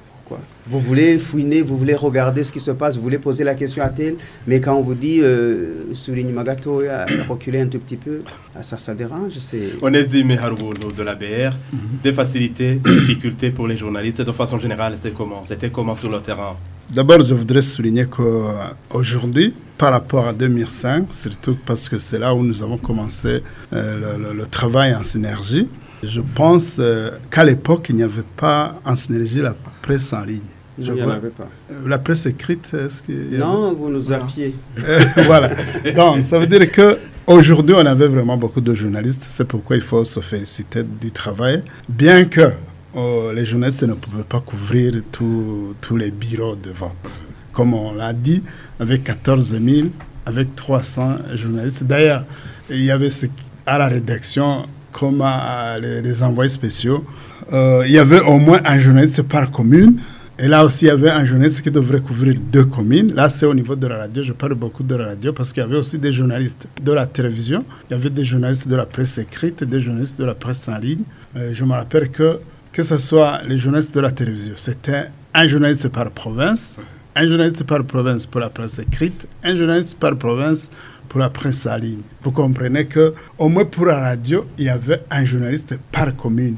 vous voulez fouiner, vous voulez regarder ce qui se passe, vous voulez poser la question à tel, mais quand on vous dit euh, souligne Magato, reculer un tout petit peu, ah, ça, ça dérange. On est dit, de la BR, des facilités, des difficultés pour les journalistes, de façon générale, c'était comment? C'était comment sur le terrain? D'abord, je voudrais souligner qu'aujourd'hui, par rapport à 2005, surtout parce que c'est là où nous avons commencé euh, le, travail en synergie, je pense euh, qu'à l'époque, il n'y avait pas en synergie la presse en ligne. Je il n'y en avait pas. Euh, la presse écrite, est-ce que... Non, vous nous appiez. voilà. Donc, ça veut dire que aujourd'hui, on avait vraiment beaucoup de journalistes. C'est pourquoi il faut se féliciter du travail. Bien que oh, les journalistes ne pouvaient pas couvrir tous les bureaux de vote. Comme on l'a dit, avec 14 000, avec 300 journalistes. D'ailleurs, il y avait à la rédaction, comme à les, les envoyés spéciaux, euh, il y avait au moins un journaliste par commune. Et là aussi, il y avait un journaliste qui devrait couvrir deux communes. Là, c'est au niveau de la radio. Je parle beaucoup de la radio parce qu'il y avait aussi des journalistes de la télévision. Il y avait des journalistes de la presse écrite des journalistes de la presse en ligne. Euh, je me rappelle que, que ce soit les journalistes de la télévision, c'était un journaliste par province, un journaliste par province pour la presse écrite, un journaliste par province pour la presse en ligne. Vous comprenez que, au moins pour la radio, il y avait un journaliste par commune.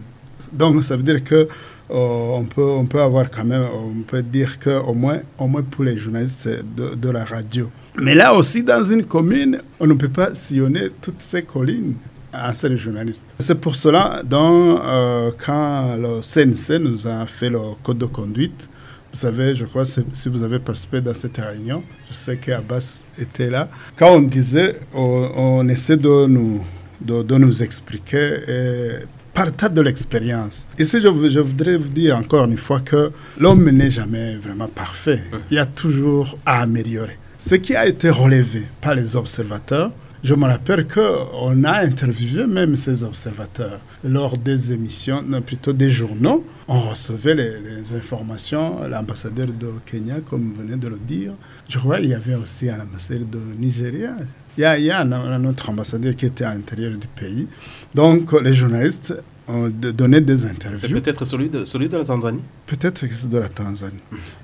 Donc, ça veut dire que euh, on, peut, on peut avoir quand même, on peut dire qu'au moins, au moins pour les journalistes de, de, la radio. Mais là aussi, dans une commune, on ne peut pas sillonner toutes ces collines à ces journalistes. C'est pour cela, donc, euh, quand le CNC nous a fait le code de conduite, vous savez, je crois, si vous avez participé dans cette réunion, je sais qu'Abbas était là. Quand on disait, on, on essaie de nous, de, de nous expliquer et partage de l'expérience. Ici, je, je, voudrais vous dire encore une fois que l'homme n'est jamais vraiment parfait. Il y a toujours à améliorer. Ce qui a été relevé par les observateurs, je me rappelle qu'on a interviewé même ces observateurs lors des émissions, non, plutôt des journaux. On recevait les, informations, l'ambassadeur de Kenya, comme vous venez de le dire. Je crois qu'il y avait aussi un ambassadeur de Nigeria. Il y a, il y a un, un, autre ambassadeur qui était à l'intérieur du pays. Donc, les journalistes ont donné des interviews. peut-être celui de, celui de la Tanzanie Peut-être que c'est de la Tanzanie.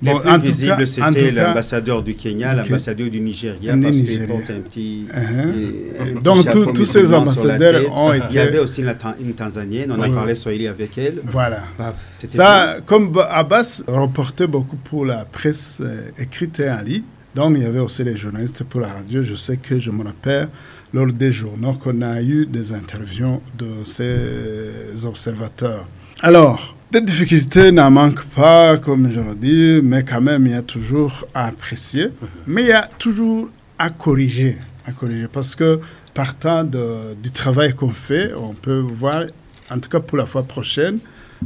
Bon, plus en visible, c'était l'ambassadeur du Kenya, l'ambassadeur du Nigeria, parce qu'il porte un petit... Uh-huh. Donc, tous ces ambassadeurs ont été... Il y avait aussi une Tanzanienne, on a parlé Swahili avec elle. Voilà. Bah, Ça, comme Abbas reportait beaucoup pour la presse euh, écrite et en ligne, donc il y avait aussi les journalistes pour la radio. Je sais que je me rappelle lors des journaux qu'on a eu des interviews de ces observateurs. Alors, des difficultés n'en manquent pas, comme je le dis, mais quand même, il y a toujours à apprécier. Mais il y a toujours à corriger, à corriger parce que partant du travail qu'on fait, on peut voir, en tout cas pour la fois prochaine,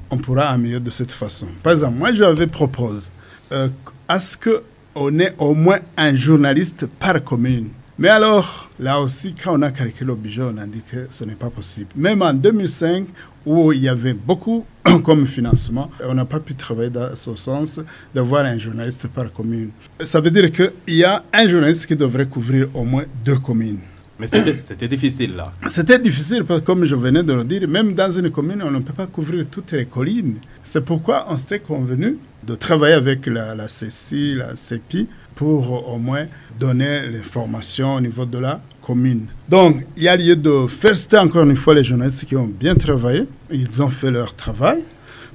on pourra améliorer de cette façon. Par exemple, moi, j'avais proposé euh, à ce qu'on ait au moins un journaliste par commune. Mais alors, là aussi, quand on a calculé le budget, on a dit que ce n'est pas possible. Même en 2005, où il y avait beaucoup comme financement, on n'a pas pu travailler dans ce sens d'avoir un journaliste par commune. Ça veut dire qu'il y a un journaliste qui devrait couvrir au moins deux communes. Mais c'était difficile là. C'était difficile parce que, comme je venais de le dire, même dans une commune, on ne peut pas couvrir toutes les collines. C'est pourquoi on s'était convenu de travailler avec la, la CECI, la CEPI, pour au moins donner l'information au niveau de la commune. Donc, il y a lieu de féliciter encore une fois les journalistes qui ont bien travaillé. Ils ont fait leur travail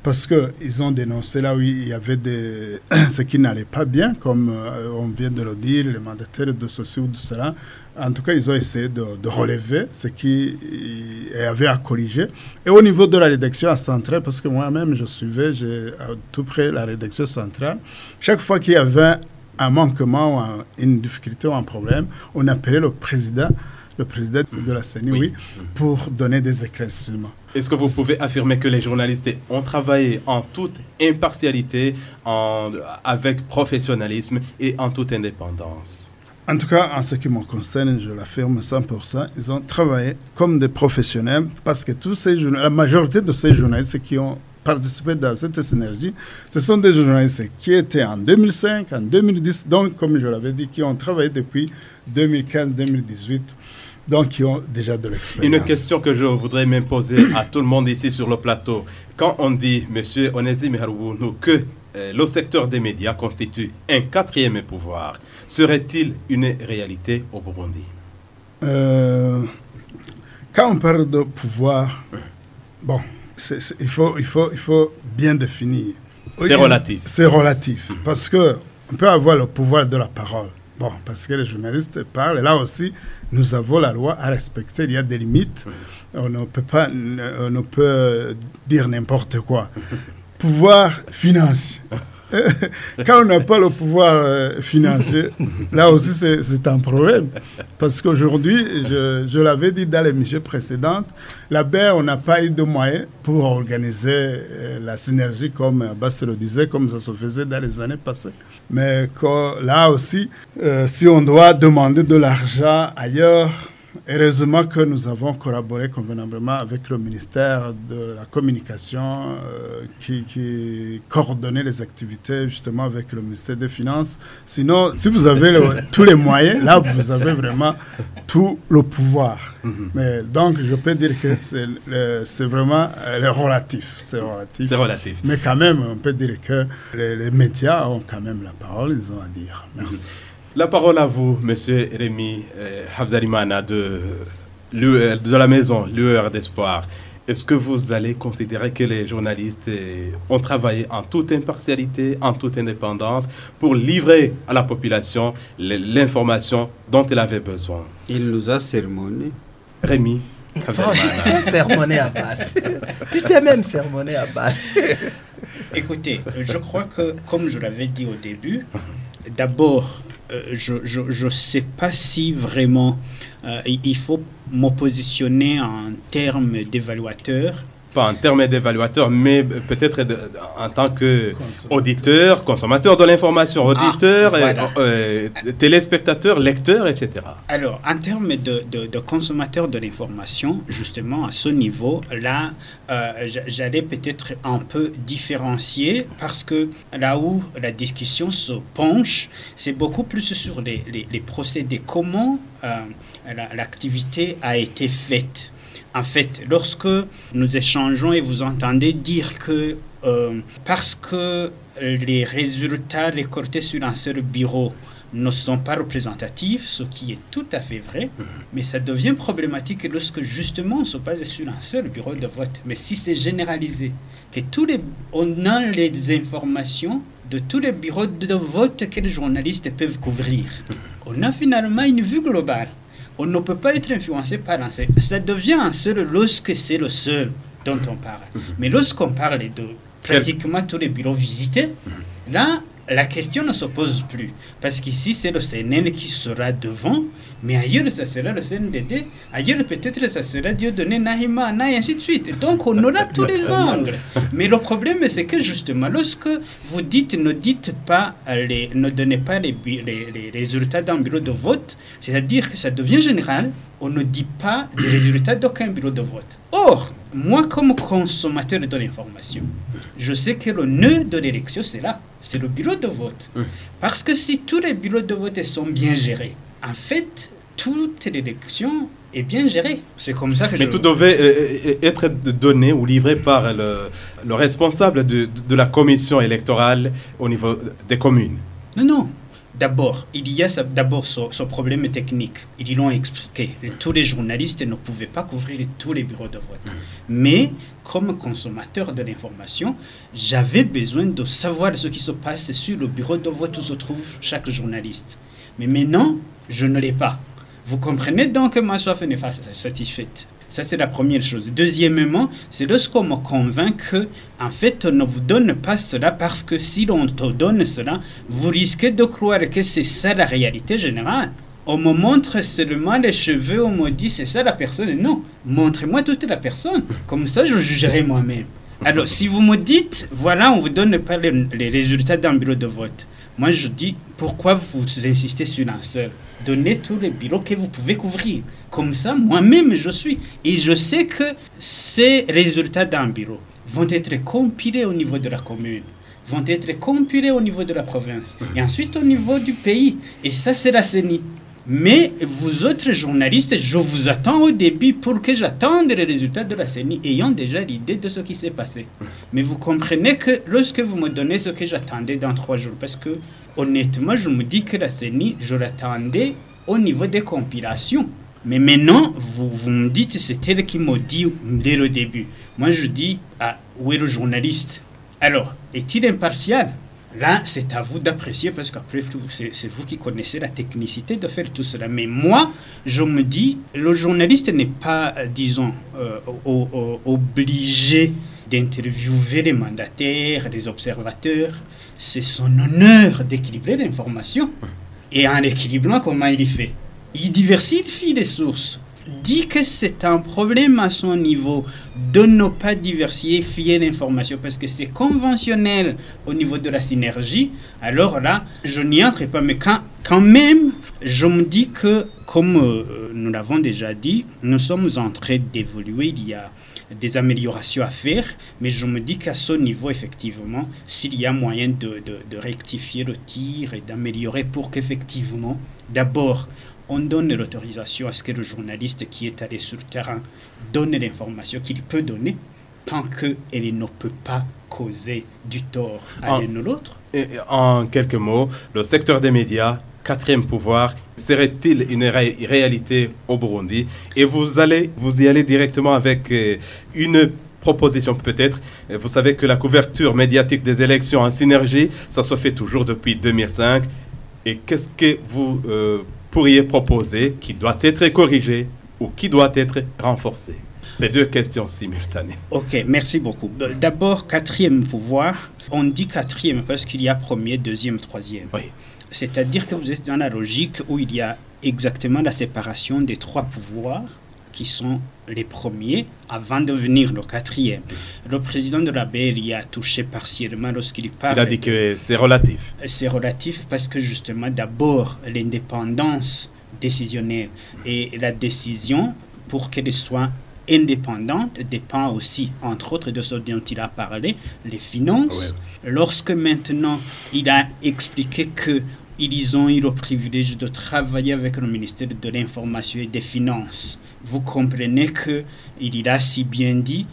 parce qu'ils ont dénoncé là où il y avait des, ce qui n'allait pas bien, comme euh, on vient de le dire, les mandataires de ceci ou de cela. En tout cas, ils ont essayé de, relever ce qui y avait à corriger. Et au niveau de la rédaction centrale, parce que moi-même, je suivais à tout près la rédaction centrale, chaque fois qu'il y avait un manquement, une difficulté ou un problème, on appelait le président, le président de la CENI, oui. pour donner des éclaircissements. Est-ce que vous pouvez affirmer que les journalistes ont travaillé en toute impartialité, en, avec professionnalisme et en toute indépendance? En tout cas, en ce qui me concerne, je l'affirme 100%, ils ont travaillé comme des professionnels parce que tous ces la majorité de ces journalistes qui ont participé dans cette synergie, ce sont des journalistes qui étaient en 2005, en 2010, donc comme je l'avais dit, qui ont travaillé depuis 2015-2018 donc qui ont déjà de l'expérience. Une question que je voudrais même poser à tout le monde ici sur le plateau. Quand on dit, Monsieur Onésime Haroubounou, que euh, le secteur des médias constitue un quatrième pouvoir, serait-il une réalité au Burundi? Euh, Quand on parle de pouvoir, bon, il, faut, il, faut, il faut bien définir. C'est relatif. C'est relatif, parce que on peut avoir le pouvoir de la parole. Bon, parce que les journalistes parlent, et là aussi, nous avons la loi à respecter, il y a des limites. On ne peut pas, on ne peut dire n'importe quoi. Pouvoir financier. Quand on n'a pas le pouvoir euh, financier, là aussi c'est un problème. Parce qu'aujourd'hui, je, l'avais dit dans l'émission précédente, la BER, on n'a pas eu de moyens pour organiser euh, la synergie comme Abbas le disait, comme ça se faisait dans les années passées. Mais là aussi, euh, si on doit demander de l'argent ailleurs, Heureusement que nous avons collaboré convenablement avec le ministère de la Communication euh, qui, coordonnait les activités justement avec le ministère des Finances. Sinon, si vous avez tous les moyens, là, vous avez vraiment tout le pouvoir. Mhm. Mais donc, je peux dire que c'est vraiment euh, relatif. C'est relatif. C'est relatif. Mais quand même, on peut dire que les, médias ont quand même la parole, ils ont à dire. Merci. Mhm. La parole à vous, Monsieur Rémi euh, Hafzalimana de, de la maison Lueur d'Espoir. Est-ce que vous allez considérer que les journalistes euh, ont travaillé en toute impartialité, en toute indépendance, pour livrer à la population l'information dont elle avait besoin? Il nous a sermonné. Rémi tu sermonné à basse. tu t'es même sermonné à basse. Écoutez, je crois que, comme je l'avais dit au début, d'abord, je ne sais pas si vraiment euh, il faut m'oppositionner en termes d'évaluateur pas en termes d'évaluateur, mais peut-être en tant qu'auditeur, consommateur de l'information, ah, auditeur, euh, téléspectateur, lecteur, etc. Alors, en termes de, de, consommateur de l'information, justement, à ce niveau, là, euh, j'allais peut-être un peu différencier parce que là où la discussion se penche, c'est beaucoup plus sur les, les, les procédés, comment euh, l'activité a été faite? En fait, lorsque nous échangeons et vous entendez dire que euh, parce que les résultats récoltés sur un seul bureau ne sont pas représentatifs, ce qui est tout à fait vrai, mhm. mais ça devient problématique lorsque justement on se base sur un seul bureau de vote. Mais si c'est généralisé, que tous les, on a les informations de tous les bureaux de vote que les journalistes peuvent couvrir, mhm. on a finalement une vue globale on ne peut pas être influencé par l'ancien. Ça devient un seul lorsque c'est le seul dont on parle. Mhm. Mais lorsqu'on parle de pratiquement tous les bureaux visités, mhm. là, la question ne se pose plus. Parce qu'ici, c'est le CNL qui sera devant, mais ailleurs, ça sera le CNDD, ailleurs, peut-être, ça sera Dieu donné Nahima, et ainsi de suite. Donc, on aura tous les angles. Mais le problème, c'est que justement, lorsque vous dites, ne dites pas, les, ne donnez pas les, les, résultats d'un bureau de vote, c'est-à-dire que ça devient général, on ne dit pas les résultats d'aucun bureau de vote. Or, moi, comme consommateur de l'information, je sais que le nœud de l'élection, c'est là, c'est le bureau de vote. Parce que si tous les bureaux de vote sont bien gérés, en fait, toute l'élection est bien gérée. C'est comme ça que Mais tout devait euh, euh, être donné ou livré par le, responsable de, de la commission électorale au niveau des communes. Non, non. D'abord, il y a d'abord ce, problème technique. Ils l'ont expliqué. Tous les journalistes ne pouvaient pas couvrir tous les bureaux de vote. Mm. Mais comme consommateur de l'information, j'avais besoin de savoir ce qui se passe sur le bureau de vote où se trouve chaque journaliste. Mais maintenant, je ne l'ai pas. Vous comprenez donc que ma soif n'est pas satisfaite. Ça, c'est la première chose. Deuxièmement, c'est lorsqu'on me convainc que, en fait, on ne vous donne pas cela parce que si l'on te donne cela, vous risquez de croire que c'est ça la réalité générale. On me montre seulement les cheveux, on me dit c'est ça la personne. Non, montrez-moi toute la personne. Comme ça, je jugerai moi-même. Alors, si vous me dites, voilà, on vous donne pas les, les résultats d'un bureau de vote. Moi, je dis, pourquoi vous insistez sur un seul Donnez tous les bureaux que vous pouvez couvrir. Comme ça, moi-même, je suis. Et je sais que ces résultats d'un bureau vont être compilés au niveau de la commune, vont être compilés au niveau de la province, et ensuite au niveau du pays. Et ça, c'est la CENI. Mais vous autres journalistes, je vous attends au début pour que j'attende les résultats de la CENI, ayant déjà l'idée de ce qui s'est passé. Mais vous comprenez que lorsque vous me donnez ce que j'attendais dans trois jours, parce que honnêtement, je me dis que la CENI, je l'attendais au niveau des compilations. Mais maintenant, vous, me dites, c'est elle qui m'a dit dès le début. Moi, je dis, ah, où est le journaliste? Alors, est-il impartial? Là, c'est à vous d'apprécier parce qu'après tout, c'est vous qui connaissez la technicité de faire tout cela. Mais moi, je me dis, le journaliste n'est pas, euh, disons, euh, obligé d'interviewer les mandataires, les observateurs. C'est son honneur d'équilibrer l'information. Et en équilibrant, comment il y fait? Il diversifie les sources dit que c'est un problème à son niveau de ne pas diversifier l'information parce que c'est conventionnel au niveau de la synergie, alors là, je n'y entre pas. Mais quand, quand même, je me dis que, comme euh, nous l'avons déjà dit, nous sommes en train d'évoluer. Il y a des améliorations à faire, mais je me dis qu'à ce niveau, effectivement, s'il y a moyen de, de, de rectifier le tir et d'améliorer pour qu'effectivement, d'abord, on donne l'autorisation à ce que le journaliste qui est allé sur le terrain donne l'information qu'il peut donner tant qu'elle ne peut pas causer du tort à l'un ou l'autre. En quelques mots, le secteur des médias, quatrième pouvoir, serait-il une réalité au Burundi? Et vous, allez, vous y allez directement avec euh, une proposition peut-être. Vous savez que la couverture médiatique des élections en synergie, ça se fait toujours depuis 2005. Et qu'est-ce que vous euh, pourriez proposer qui doit être corrigé ou qui doit être renforcé C'est deux questions simultanées. Ok, merci beaucoup. D'abord, quatrième pouvoir. On dit quatrième parce qu'il y a premier, deuxième, troisième. Oui. C'est-à-dire que vous êtes dans la logique où il y a exactement la séparation des trois pouvoirs qui sont les premiers avant de venir le quatrième. Le président de la y a touché partiellement lorsqu'il parle. Il a dit que c'est relatif. C'est relatif parce que justement, d'abord, l'indépendance décisionnelle et la décision, pour qu'elle soit indépendante, dépend aussi, entre autres, de ce dont il a parlé, les finances. Lorsque maintenant il a expliqué que ils ont eu le privilège de travailler avec le ministère de l'Information et des Finances vous comprenez que il a si bien dit.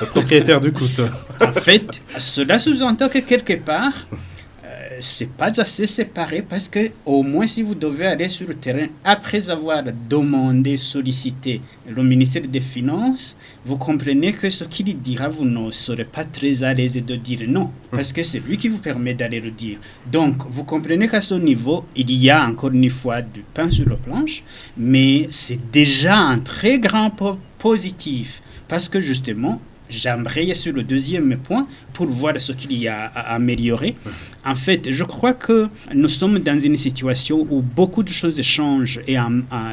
Le propriétaire du couteau. en fait, cela sous-entend que quelque part, c'est pas assez séparé parce que au moins si vous devez aller sur le terrain après avoir demandé, sollicité le ministère des Finances, vous comprenez que ce qu'il dira, vous ne serez pas très à l'aise de dire non parce que c'est lui qui vous permet d'aller le dire. Donc vous comprenez qu'à ce niveau, il y a encore une fois du pain sur la planche, mais c'est déjà un très grand positif parce que justement, j'aimerais sur le deuxième point pour voir ce qu'il y a à améliorer. En fait, je crois que nous sommes dans une situation où beaucoup de choses changent et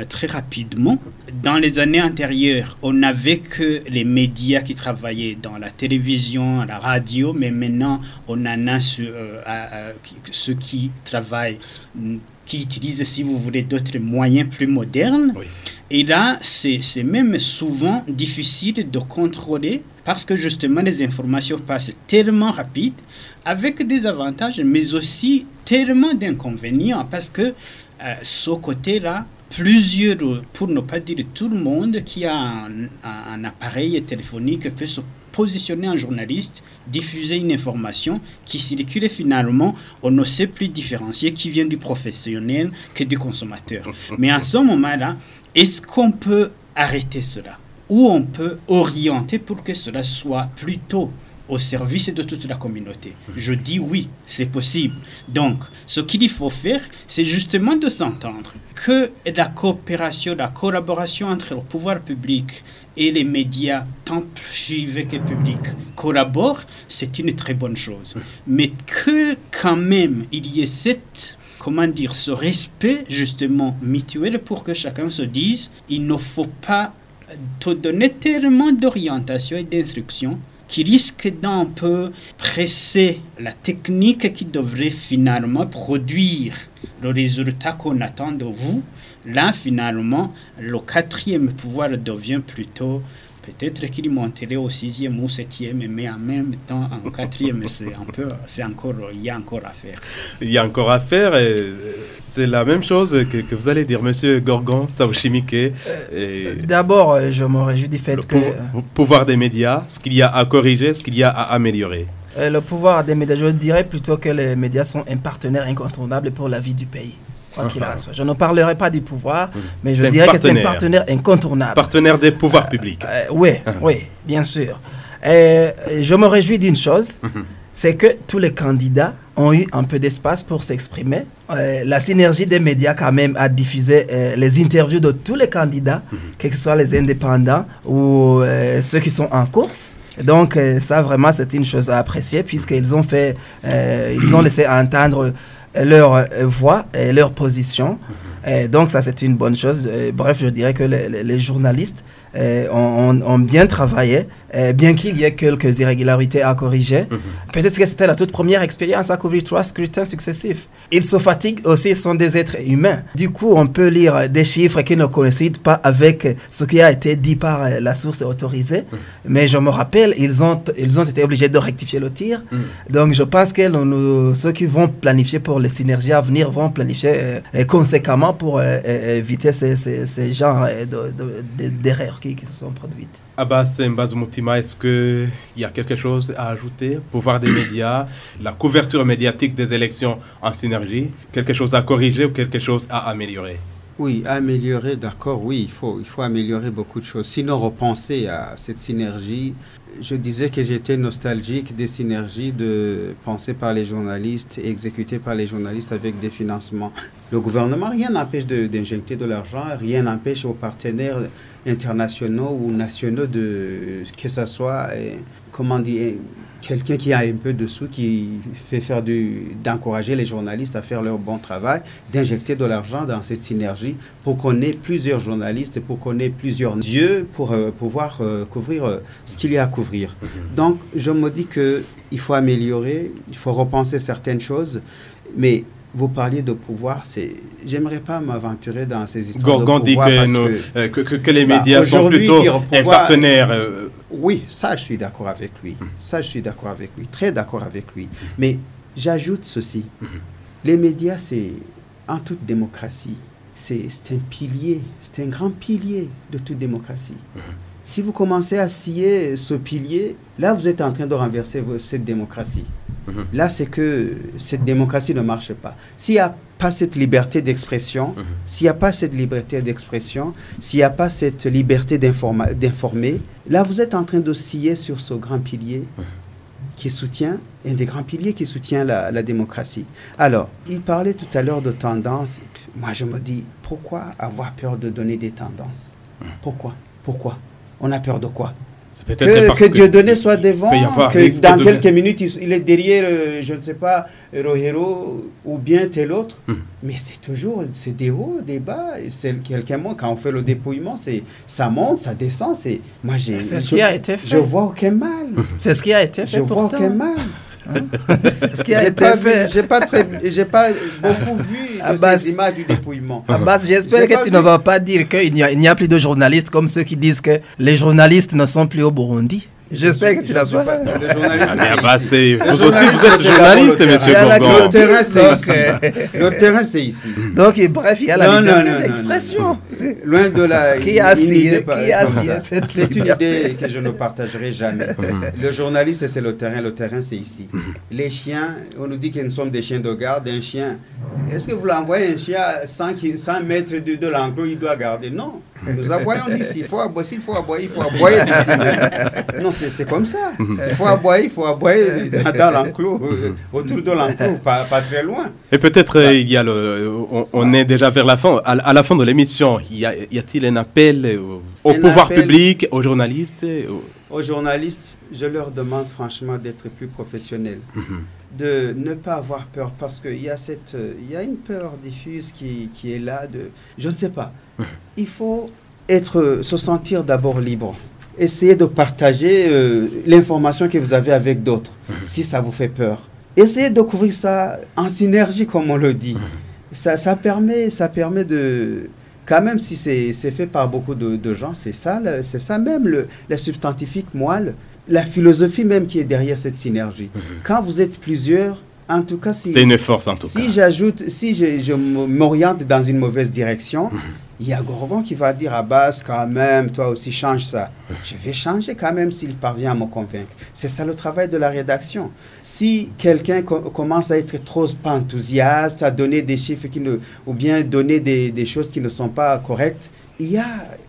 très rapidement. Dans les années antérieures, on n'avait que les médias qui travaillaient dans la télévision, la radio, mais maintenant, on en a euh, ceux qui travaillent qui utilisent, si vous voulez, d'autres moyens plus modernes. Et là, c'est même souvent difficile de contrôler parce que justement les informations passent tellement rapide avec des avantages mais aussi tellement d'inconvénients parce que euh, ce côté-là, plusieurs, pour ne pas dire tout le monde qui a un, appareil téléphonique peut se positionner en journaliste, diffuser une information qui circule finalement, on ne sait plus différencier qui vient du professionnel que du consommateur. Mais à ce moment-là, est-ce qu'on peut arrêter cela? Ou on peut orienter pour que cela soit plutôt au service de toute la communauté. Je dis oui, c'est possible. Donc, ce qu'il faut faire, c'est justement de s'entendre que la coopération, la collaboration entre le pouvoir public et les médias, tant privés que publics, collaborent, c'est une très bonne chose. Mais que quand même il y ait cette comment dire, ce respect justement mutuel pour que chacun se dise, il ne faut pas te donner tellement d'orientation et d'instruction qui risque d'un peu presser la technique qui devrait finalement produire le résultat qu'on attend de vous. Là, finalement, le quatrième pouvoir devient plutôt Peut-être qu'il monterait au sixième ou septième, mais en même temps, en quatrième, c'est un peu, c'est encore, il y a encore à faire. Il y a encore à faire, et c'est la même chose que, que, vous allez dire, Monsieur Gorgon, Saouchimike. Euh, D'abord, euh, je me réjouis du fait que... Le pouvoir des médias, ce qu'il y a à corriger, ce qu'il y a à améliorer. Euh, le pouvoir des médias, je dirais plutôt que les médias sont un partenaire incontournable pour la vie du pays. Je ne parlerai pas du pouvoir, mais je dirais que c'est un partenaire incontournable. Partenaire des pouvoirs publics. Euh, oui, ah. oui, bien sûr. je me réjouis d'une chose, c'est que tous les candidats ont eu un peu d'espace pour s'exprimer. Euh, la synergie des médias quand même a diffusé euh, les interviews de tous les candidats, mhm. que ce soit les indépendants ou ceux qui sont en course. Donc ça vraiment c'est une chose à apprécier puisqu'ils ont fait, ils ont laissé entendre leur euh, voix et leur position. Mhm. donc ça, c'est une bonne chose. bref, je dirais que les, journalistes euh, ont, bien travaillé euh, bien qu'il y ait quelques irrégularités à corriger. Mhm. Peut-être que c'était la toute première expérience à couvrir trois scrutins successifs. Ils se fatiguent aussi, ils sont des êtres humains. Du coup, on peut lire des chiffres qui ne coïncident pas avec ce qui a été dit par euh, la source autorisée. Mhm. Mais je me rappelle, ils ont, ils ont été obligés de rectifier le tir. Mhm. Donc, je pense que nous, ceux qui vont planifier pour les synergies à venir vont planifier conséquemment pour éviter ces, ces, ces genres d'erreurs qui, qui se sont produites. Abbas Mbazmoutima, est-ce qu'il y a quelque chose à ajouter? Pouvoir des médias, la couverture médiatique des élections en synergie, quelque chose à corriger ou quelque chose à améliorer? Oui, améliorer, d'accord, oui, il faut, il faut améliorer beaucoup de choses. Sinon, repenser à cette synergie. Je disais que j'étais nostalgique des synergies de pensées par les journalistes et exécutées par les journalistes avec des financements. Le gouvernement, rien n'empêche d'injecter de, l'argent, rien n'empêche aux partenaires internationaux ou nationaux de que ce soit, comment dire, quelqu'un qui a un peu de sous, qui fait faire du, d'encourager les journalistes à faire leur bon travail, d'injecter de l'argent dans cette synergie pour qu'on ait plusieurs journalistes, pour qu'on ait plusieurs yeux pour euh, pouvoir euh, couvrir euh, ce qu'il y a à couvrir. Mhm. Donc, je me dis qu'il faut améliorer, il faut repenser certaines choses, mais vous parliez de pouvoir, c'est, j'aimerais pas m'aventurer dans ces histoires Gorgon de pouvoir dit que, que, que, les bah, médias sont plutôt un partenaire. Oui, ça je suis d'accord avec lui. Hum. Ça je suis d'accord avec lui, très d'accord avec lui. Mais j'ajoute ceci. Les médias, c'est en toute démocratie, c'est un pilier, c'est un grand pilier de toute démocratie. Si vous commencez à scier ce pilier, là vous êtes en train de renverser cette démocratie. Mhm. Là, c'est que cette démocratie ne marche pas. S'il n'y a pas cette liberté d'expression, mhm. s'il n'y a pas cette liberté d'expression, s'il n'y a pas cette liberté d'informer, là, vous êtes en train de scier sur ce grand pilier mhm. qui soutient, un des grands piliers qui soutient la, la démocratie. Alors, il parlait tout à l'heure de tendances. Moi, je me dis, pourquoi avoir peur de donner des tendances? Pourquoi? Pourquoi? On a peur de quoi Que, que Dieudonné soit devant, que dans quelques minutes, il, est derrière, euh, je ne sais pas, Rohero ou bien tel autre. Hmm. Mais c'est toujours, c'est des hauts, des bas. Quelqu'un, quand on fait le dépouillement, ça monte, ça descend. Moi, j'ai, c'est ce qui a été fait. Je vois aucun mal. C'est ce qui a été fait. Je vois aucun mal. Ce qui a été fait. J'ai pas, très, j'ai pas beaucoup vu de ces images du dépouillement. Abbas, j'espère que tu ne vas pas dire qu'il n'y a, a, plus de journalistes comme ceux qui disent que les journalistes ne sont plus au Burundi. J'espère que tu l'as pas. Ah, bah, vous aussi, vous êtes journaliste, monsieur Bourgon. Le terrain, c'est ici. Donc, bref, il y a la liberté d'expression. Loin de la. Qui a assis C'est une idée que je ne partagerai jamais. Le journaliste, c'est le terrain. Le terrain, c'est ici. Les chiens, on nous dit que nous sommes des chiens de garde. Un chien, est-ce que vous l'envoyez un chien à 100 mètres de l'enclos, il doit garder? Non. Nous aboyons d'ici. Il faut aboyer, il faut aboyer, il faut aboyer d'ici. Non, c'est comme ça. Il faut aboyer, il faut aboyer dans, l'enclos, euh, autour de l'enclos, pas, pas, très loin. Et peut-être, euh, il y a le, on, est déjà vers la fin. À, la fin de l'émission, y a-t-il un appel au, pouvoir public, aux journalistes Aux journalistes, je leur demande franchement d'être plus professionnels. De ne pas avoir peur parce qu'il y a cette il y a une peur diffuse qui, qui est là de je ne sais pas il faut être, se sentir d'abord libre. Essayez de partager euh, l'information que vous avez avec d'autres, si ça vous fait peur. Essayez de couvrir ça en synergie, comme on le dit. Ça, ça permet, ça permet de, quand même, si c'est fait par beaucoup de, gens, c'est ça, c'est ça même, le, la substantifique moelle, la philosophie même qui est derrière cette synergie. Quand vous êtes plusieurs, en tout cas, si, c'est une force en tout si j'ajoute, si je, je m'oriente dans une mauvaise direction, il y a Gorgon qui va dire à Bas, quand même, toi aussi change ça. Je vais changer quand même s'il parvient à me convaincre. C'est ça le travail de la rédaction. Si quelqu'un commence à être trop enthousiaste, à donner des chiffres qui ne, ou bien donner des, des choses qui ne sont pas correctes, il y a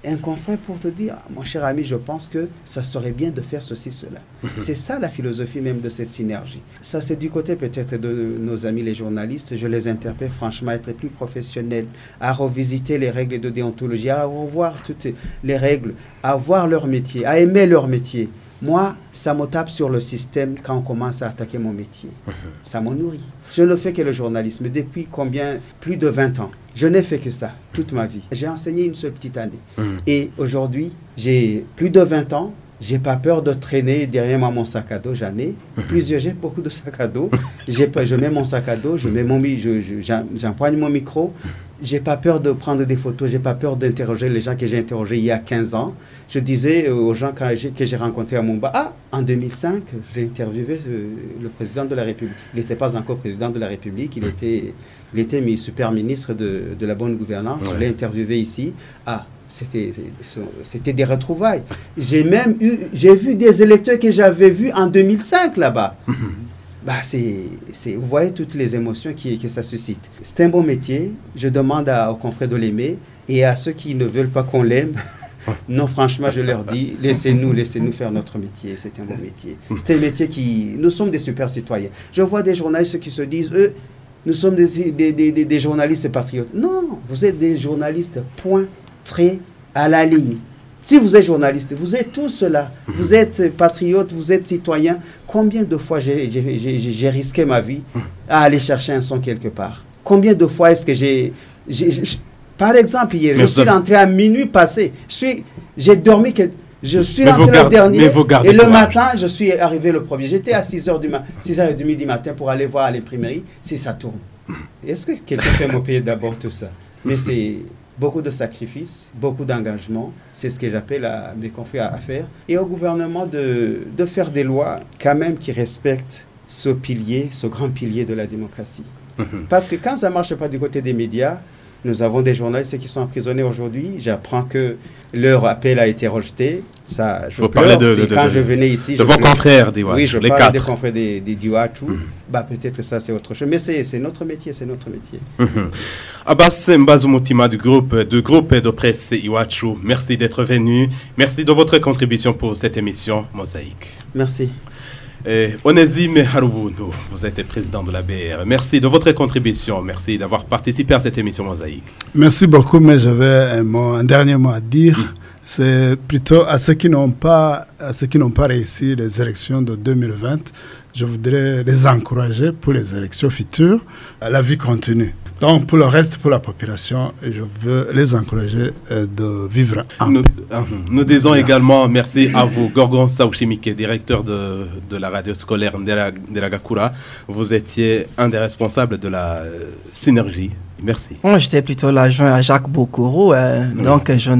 un confrère pour te dire, mon cher ami, je pense que ça serait bien de faire ceci, cela. c'est ça la philosophie même de cette synergie. Ça, c'est du côté peut-être de nos amis les journalistes. Je les interpelle franchement à être plus professionnels, à revisiter les règles de déontologie, à revoir toutes les règles, à voir leur métier, à aimer leur métier. Moi, ça me tape sur le système quand on commence à attaquer mon métier. Ça me nourrit. Je ne fais que le journalisme depuis combien? Plus de 20 ans. Je n'ai fait que ça toute ma vie. J'ai enseigné une seule petite année. Hum. Et aujourd'hui, j'ai plus de 20 ans. J'ai pas peur de traîner derrière moi mon sac à dos. J'en ai hum. plusieurs. J'ai beaucoup de sacs à dos. je mets mon sac à dos, je mets mon, j'empoigne mon micro. J'ai pas peur de prendre des photos. J'ai pas peur d'interroger les gens que j'ai interrogés il y a 15 ans. Je disais aux gens que j'ai rencontrés à Mumbai, ah, en 2005, j'ai interviewé le président de la République. Il n'était pas encore président de la République, il était, il était super ministre de, de la bonne gouvernance. Je l'ai interviewé ici. Ah, c'était des retrouvailles. J'ai même eu, j'ai vu des électeurs que j'avais vus en 2005 là-bas. bah, c'est, vous voyez toutes les émotions qui, que ça suscite. C'est un bon métier. Je demande à, aux confrères de l'aimer et à ceux qui ne veulent pas qu'on l'aime. Non, franchement, je leur dis, laissez-nous, laissez-nous faire notre métier. C'est un bon métier. C'est un métier qui... Nous sommes des super citoyens. Je vois des journalistes qui se disent, eux, nous sommes des, des, des, des journalistes patriotes. Non, vous êtes des journalistes, point, très à la ligne. Si vous êtes journaliste, vous êtes tous cela. Vous êtes patriote, vous êtes citoyen. Combien de fois j'ai risqué ma vie à aller chercher un son quelque part? Combien de fois est-ce que j'ai par exemple, hier, je suis rentré à minuit passé. J'ai dormi. Que, je suis rentré le dernier. et le matin, je suis arrivé le premier. J'étais à 6h du, 6h30 du matin pour aller voir à l'imprimerie si ça tourne. Est-ce que quelqu'un peut me payer d'abord tout ça? Mais c'est beaucoup de sacrifices, beaucoup d'engagement. C'est ce que j'appelle à mes confrères à faire. Et au gouvernement de, de faire des lois quand même qui respectent ce pilier, ce grand pilier de la démocratie. Parce que quand ça ne marche pas du côté des médias, nous avons des journalistes qui sont emprisonnés aujourd'hui. J'apprends que leur appel a été rejeté. Ça, je pleure. De, quand je venais ici, de vos confrères des Oui, je les parle des confrères des, des mhm. Bah, peut-être que ça, c'est autre chose. Mais c'est notre métier, c'est notre métier. Mhm. Abbas Mbazumutima du groupe, du groupe de presse Iwachu, merci d'être venu. Merci de votre contribution pour cette émission Mosaïque. Merci. Eh, Onésime Harubuno, vous êtes président de la BR. Merci de votre contribution. Merci d'avoir participé à cette émission Mosaïque. Merci beaucoup, mais j'avais un, un, dernier mot à dire. C'est plutôt à ceux qui n'ont pas, à ceux qui n'ont pas réussi les élections de 2020, je voudrais les encourager pour les élections futures. La vie continue. Donc, pour le reste, pour la population, je veux les encourager euh, de vivre en nous, euh, nous disons également merci à vous, Gorgon Saouchimike, directeur de, de, la radio scolaire de la Gakura. Vous étiez un des responsables de la euh, synergie Merci. Moi, j'étais plutôt l'adjoint à Jacques Bokoro. Euh, donc, je,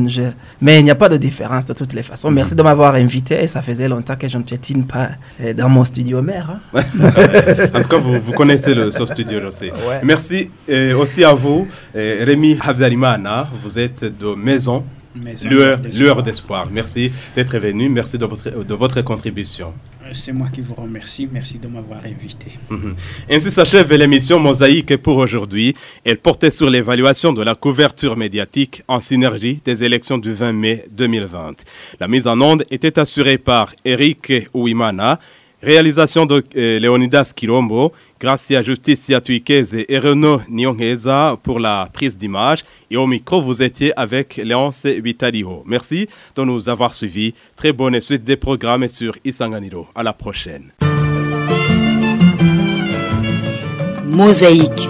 mais il n'y a pas de différence de toutes les façons. Mhm. Merci de m'avoir invité. Ça faisait longtemps que je ne piétine pas euh, dans mon studio mère. Hein. en tout cas, vous, vous connaissez le, ce studio, je sais. Merci aussi à vous, Rémi Havzalimana. Vous êtes de Maison. Lueur d'espoir. Merci d'être venu. Merci de votre, de votre contribution. Euh, c'est moi qui vous remercie. Merci de m'avoir invité. Mhm. Ainsi s'achève l'émission Mosaïque pour aujourd'hui. Elle portait sur l'évaluation de la couverture médiatique en synergie des élections du 20 mai 2020. La mise en onde était assurée par Eric Ouimana Réalisation de euh, Leonidas Kirombo, Gracia Justicia Tuikeze et Renaud Nyongeza pour la prise d'image. Et au micro, vous étiez avec Léonce Vitaliho. Merci de nous avoir suivis. Très bonne suite des programmes sur Isanganiro. À la prochaine. Mosaïque.